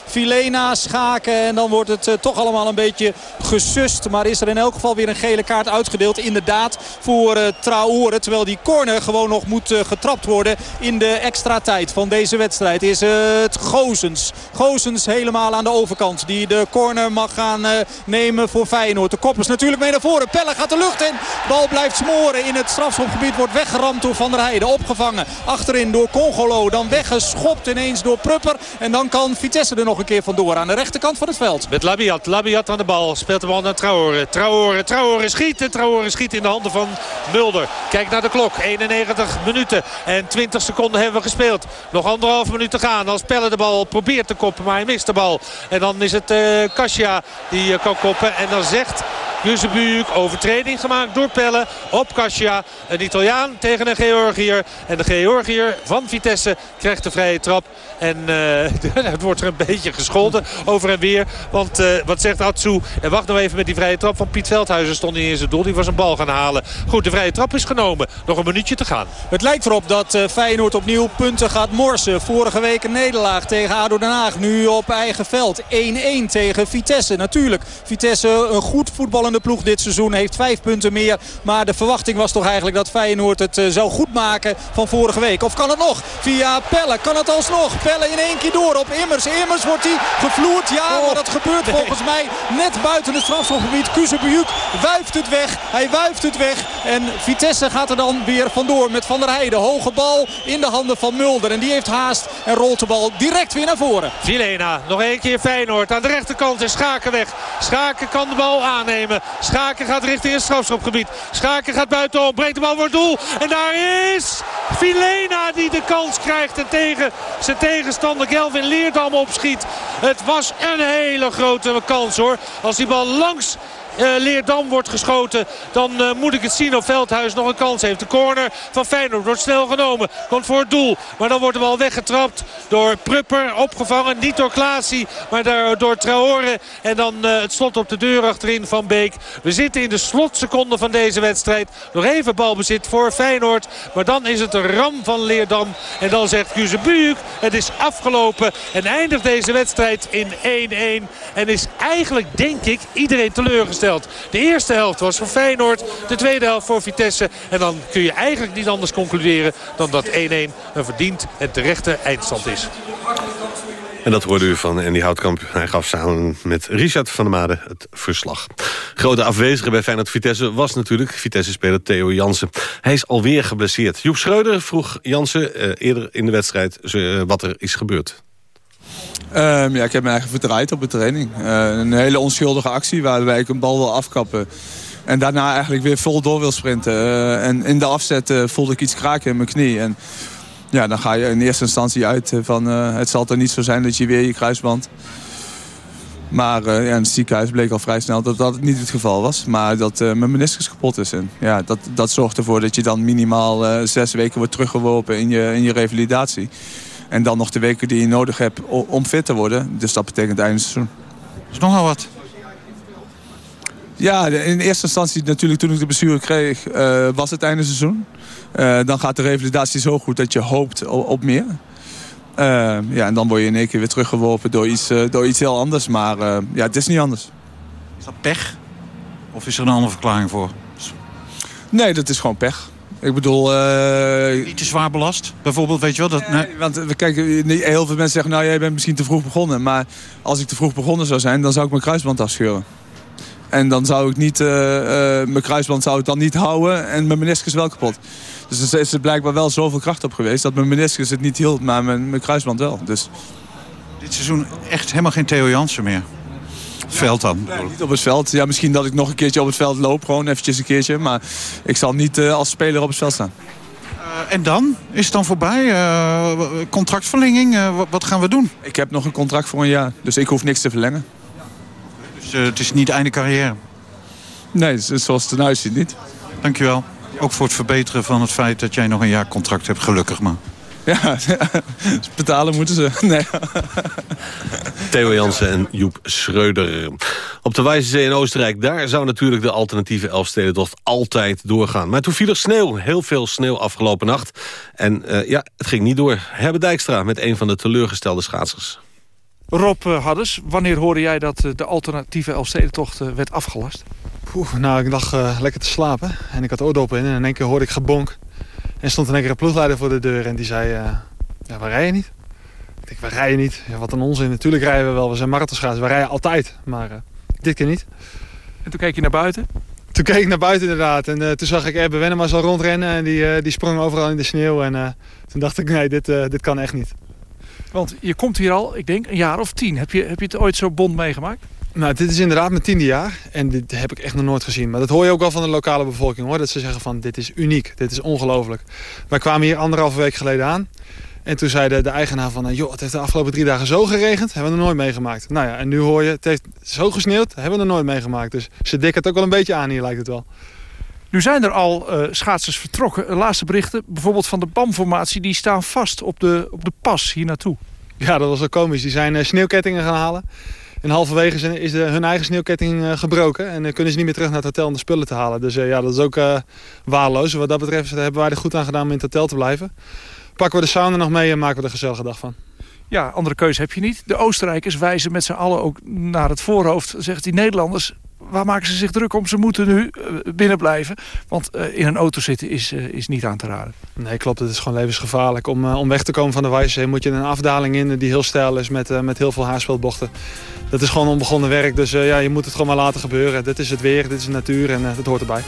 S6: Filena, Schaken. En dan wordt het uh, toch allemaal een beetje gesust. Maar is er in elk geval weer een gele kaart uitgedeeld. Inderdaad voor uh. Terwijl die corner gewoon nog moet getrapt worden in de extra tijd van deze wedstrijd. Is het Gozens. Gozens helemaal aan de overkant. Die de corner mag gaan nemen voor Feyenoord. De kop is natuurlijk mee naar voren. Pelle gaat de lucht in. Bal blijft smoren in het strafschopgebied. Wordt weggeramd door Van der Heijden. Opgevangen achterin door Congolo. Dan weggeschopt ineens door Prupper. En dan kan Vitesse er nog een keer vandoor aan de rechterkant van het veld.
S5: Met Labiat. Labiat aan de bal. Speelt de bal naar Traore. Traore. Traore schiet. En Traore schiet in de handen van Mulder. Kijk naar de klok. 91 minuten en 20 seconden hebben we gespeeld. Nog anderhalf minuut te gaan. Als Pelle de bal probeert te koppen. Maar hij mist de bal. En dan is het uh, Kasia die uh, kan koppen. En dan zegt Juzebuuk overtreding gemaakt door Pelle op Kasia. Een Italiaan tegen een Georgiër. En de Georgiër van Vitesse krijgt de vrije trap. En uh, het wordt er een beetje gescholden over en weer. Want uh, wat zegt Atsu? En wacht nou even met die vrije trap van Piet Veldhuizen. Stond niet in zijn doel. Die was een bal gaan halen. Goed, de vrije trap is genomen. Nog een minuutje te gaan.
S6: Het lijkt erop dat uh, Feyenoord opnieuw punten gaat morsen. Vorige week een nederlaag tegen ADO Den Haag. Nu op eigen veld. 1-1 tegen Vitesse. Natuurlijk, Vitesse een goed voetballend aanvallende ploeg dit seizoen. Heeft vijf punten meer. Maar de verwachting was toch eigenlijk dat Feyenoord het zou goed maken van vorige week. Of kan het nog? Via Pelle kan het alsnog. Pelle in één keer door op Immers. Immers wordt hij gevloerd. Ja, maar dat gebeurt volgens mij net buiten het strafschopgebied. Kuzebujuk wuift het weg. Hij wuift het weg. En Vitesse gaat er dan weer vandoor met Van der Heijden. Hoge bal in de handen van Mulder. En die heeft haast en rolt de bal direct weer naar voren.
S5: Vilena, nog één keer Feyenoord. Aan de rechterkant is Schaken weg. Schaken kan de bal aannemen. Schaken gaat richting het strafschopgebied. Schaken gaat buitenom, breekt de bal voor doel. En daar is Vilena die de kans krijgt. En tegen zijn tegenstander Gelvin Leerdam opschiet. Het was een hele grote kans hoor. Als die bal langs Leerdam wordt geschoten. Dan uh, moet ik het zien of Veldhuis nog een kans heeft. De corner van Feyenoord wordt snel genomen. Komt voor het doel. Maar dan wordt de bal weggetrapt door Prupper. Opgevangen. Niet door Klaasie. Maar door Traore. En dan uh, het slot op de deur achterin van Beek. We zitten in de slotseconde van deze wedstrijd. Nog even balbezit voor Feyenoord. Maar dan is het een ram van Leerdam. En dan zegt Kuzebuuk. Het is afgelopen. En eindigt deze wedstrijd in 1-1. En is eigenlijk denk ik iedereen teleurgesteld de eerste helft was voor Feyenoord. De tweede helft voor Vitesse. En dan kun je eigenlijk niet anders concluderen dan dat 1-1 een verdiend en terechte eindstand is.
S3: En dat hoorde u van Andy Houtkamp. Hij gaf samen met Richard van der Made het verslag. Grote afwezige bij Feyenoord Vitesse was natuurlijk Vitesse-speler Theo Jansen. Hij is alweer geblesseerd. Joep Schreuder vroeg Jansen eh, eerder in de wedstrijd uh, wat er is gebeurd.
S7: Um, ja, ik heb me eigenlijk verdraaid op de training. Uh, een hele onschuldige actie waarbij ik een bal wil afkappen. En daarna eigenlijk weer vol door wil sprinten. Uh, en in de afzet uh, voelde ik iets kraken in mijn knie. En ja, dan ga je in eerste instantie uit van het zal toch niet zo zijn dat je weer je kruisband... Maar ja, in het ziekenhuis bleek al vrij snel dat dat niet het geval was. Maar dat mijn meniscus kapot is. En ja, dat, dat zorgt ervoor dat je dan minimaal zes weken wordt teruggeworpen in je, in je revalidatie. En dan nog de weken die je nodig hebt om fit te worden. Dus dat betekent einde seizoen.
S8: Dat is nogal wat.
S7: Ja, in eerste instantie natuurlijk toen ik de blessure kreeg, uh, was het einde seizoen. Uh, dan gaat de revalidatie zo goed dat je hoopt op, meer. Uh, ja, en dan word je in één keer weer teruggeworpen door iets, door iets heel anders. Maar ja, het is niet anders.
S8: Is dat pech? Of is er een andere verklaring voor?
S7: Nee, dat is gewoon pech. Ik bedoel... Uh...
S8: Niet te zwaar belast, bijvoorbeeld, weet je wel? Dat,
S7: nee. want we kijken, heel veel mensen zeggen, nou jij bent misschien te vroeg begonnen. Maar als ik te vroeg begonnen zou zijn, dan zou ik mijn kruisband afscheuren. En dan zou ik niet, uh, uh, mijn kruisband zou ik dan niet houden en mijn meniscus wel kapot. Dus er is er blijkbaar wel zoveel kracht op geweest dat mijn meniscus het niet hield, maar mijn, mijn kruisband wel. Dus...
S8: Dit seizoen echt helemaal geen Theo Jansen meer veld dan?
S7: Nee, niet op het veld. Ja, misschien dat ik nog een keertje op het veld loop. Gewoon eventjes een keertje. Maar ik zal niet uh, als speler op het veld staan.
S8: Uh, en dan? Is het dan voorbij? Uh, contractverlenging? wat gaan we doen?
S7: Ik heb nog een contract voor een jaar. Dus ik hoef niks te verlengen.
S8: Dus het is niet einde carrière?
S7: Nee, zoals het eruit ziet niet.
S8: Dankjewel. Ook voor het verbeteren van het feit dat jij nog een jaar contract hebt. Gelukkig maar.
S7: Ja, betalen moeten ze. Nee.
S3: Theo Jansen en Joep Schreuder. Op de Wijze in Oostenrijk, daar zou natuurlijk de alternatieve Elfstedentocht altijd doorgaan. Maar toen viel er sneeuw, heel veel sneeuw afgelopen nacht. En uh, ja, het ging niet door. Herbe Dijkstra met een van de teleurgestelde schaatsers.
S9: Rob uh, Hadders, wanneer hoorde jij dat uh, de alternatieve Elfstedentocht werd afgelast?
S10: Poeh, nou, ik lag lekker te slapen en ik had oordoppen in en in één keer hoorde ik gebonk. En stond een ploegleider voor de deur en die zei... Uh, ja, waar rij je niet? Ik denk, waar rij je niet? Ja, wat een onzin. Natuurlijk rijden we wel. We zijn marathonschaatsers. We rijden altijd. Maar uh, dit keer niet.
S9: En toen keek je naar buiten?
S10: Toen keek ik naar buiten inderdaad. En uh, toen zag ik Erbe Wennemars al rondrennen. En die, die sprong overal in de sneeuw. En toen dacht ik, nee, dit, dit kan echt niet.
S9: Want je komt hier al, ik denk, een jaar of tien. Heb je, heb je het ooit zo bond meegemaakt?
S10: Nou, dit is inderdaad mijn tiende jaar. En dit heb ik echt nog nooit gezien. Maar dat hoor je ook wel van de lokale bevolking hoor. Dat ze zeggen van dit is uniek. Dit is ongelooflijk. Wij kwamen hier anderhalve week geleden aan. En toen zei de, de eigenaar van... joh, het heeft de afgelopen drie dagen zo geregend. Hebben we nog nooit meegemaakt. Nou ja, en nu hoor je... Het heeft zo gesneeuwd. Hebben we nog nooit meegemaakt. Dus ze dikken het ook wel een beetje aan hier lijkt het wel.
S9: Nu zijn er al uh, schaatsers vertrokken. Laatste berichten, bijvoorbeeld van de BAM-formatie... die staan vast op de, op de pas hier naartoe.
S10: Ja, dat was wel komisch. Die zijn uh, sneeuwkettingen gaan halen. En halverwege is de, hun eigen sneeuwketting uh, gebroken. En uh, kunnen ze niet meer terug naar het hotel om de spullen te halen. Dus ja, dat is ook waardeloos. Wat dat betreft hebben wij er goed aan gedaan om in het hotel te blijven. Pakken we de sauna nog mee en maken we er een gezellige dag van.
S9: Ja, andere keuze heb je niet. De Oostenrijkers wijzen met z'n allen ook naar het voorhoofd. Zegt die Nederlanders, waar maken ze zich druk om? Ze moeten nu binnen blijven. Want in een auto zitten is, is niet aan te raden.
S10: Nee, klopt. Het is gewoon levensgevaarlijk. Om, om weg te komen van de Wijze moet je een afdaling in die heel steil is met, met heel veel haarspeelbochten. Dat is gewoon onbegonnen werk. Dus ja, je moet het gewoon maar laten gebeuren. Dit is het weer, dit is de natuur en dat hoort erbij.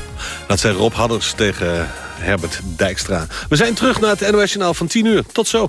S3: Dat zei Rob Hadders tegen Herbert Dijkstra. We zijn terug naar het NOS Journaal van 10 uur. Tot zo.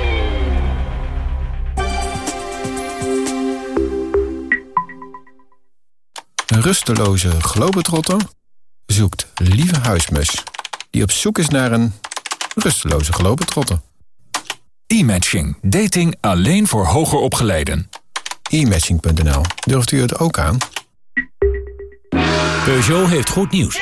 S11: Een rusteloze globetrotter zoekt lieve huismus... die op zoek is naar een rusteloze globetrotter.
S12: E-matching. Dating alleen voor hoger opgeleiden.
S11: E-matching.nl. Durft u het ook aan?
S13: Peugeot heeft goed nieuws.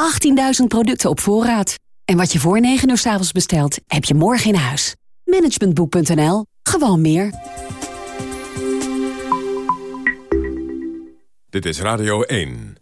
S14: 18.000 producten op voorraad. En wat je voor 9 uur s avonds bestelt, heb je morgen in huis. Managementboek.nl. Gewoon meer.
S15: Dit is Radio 1.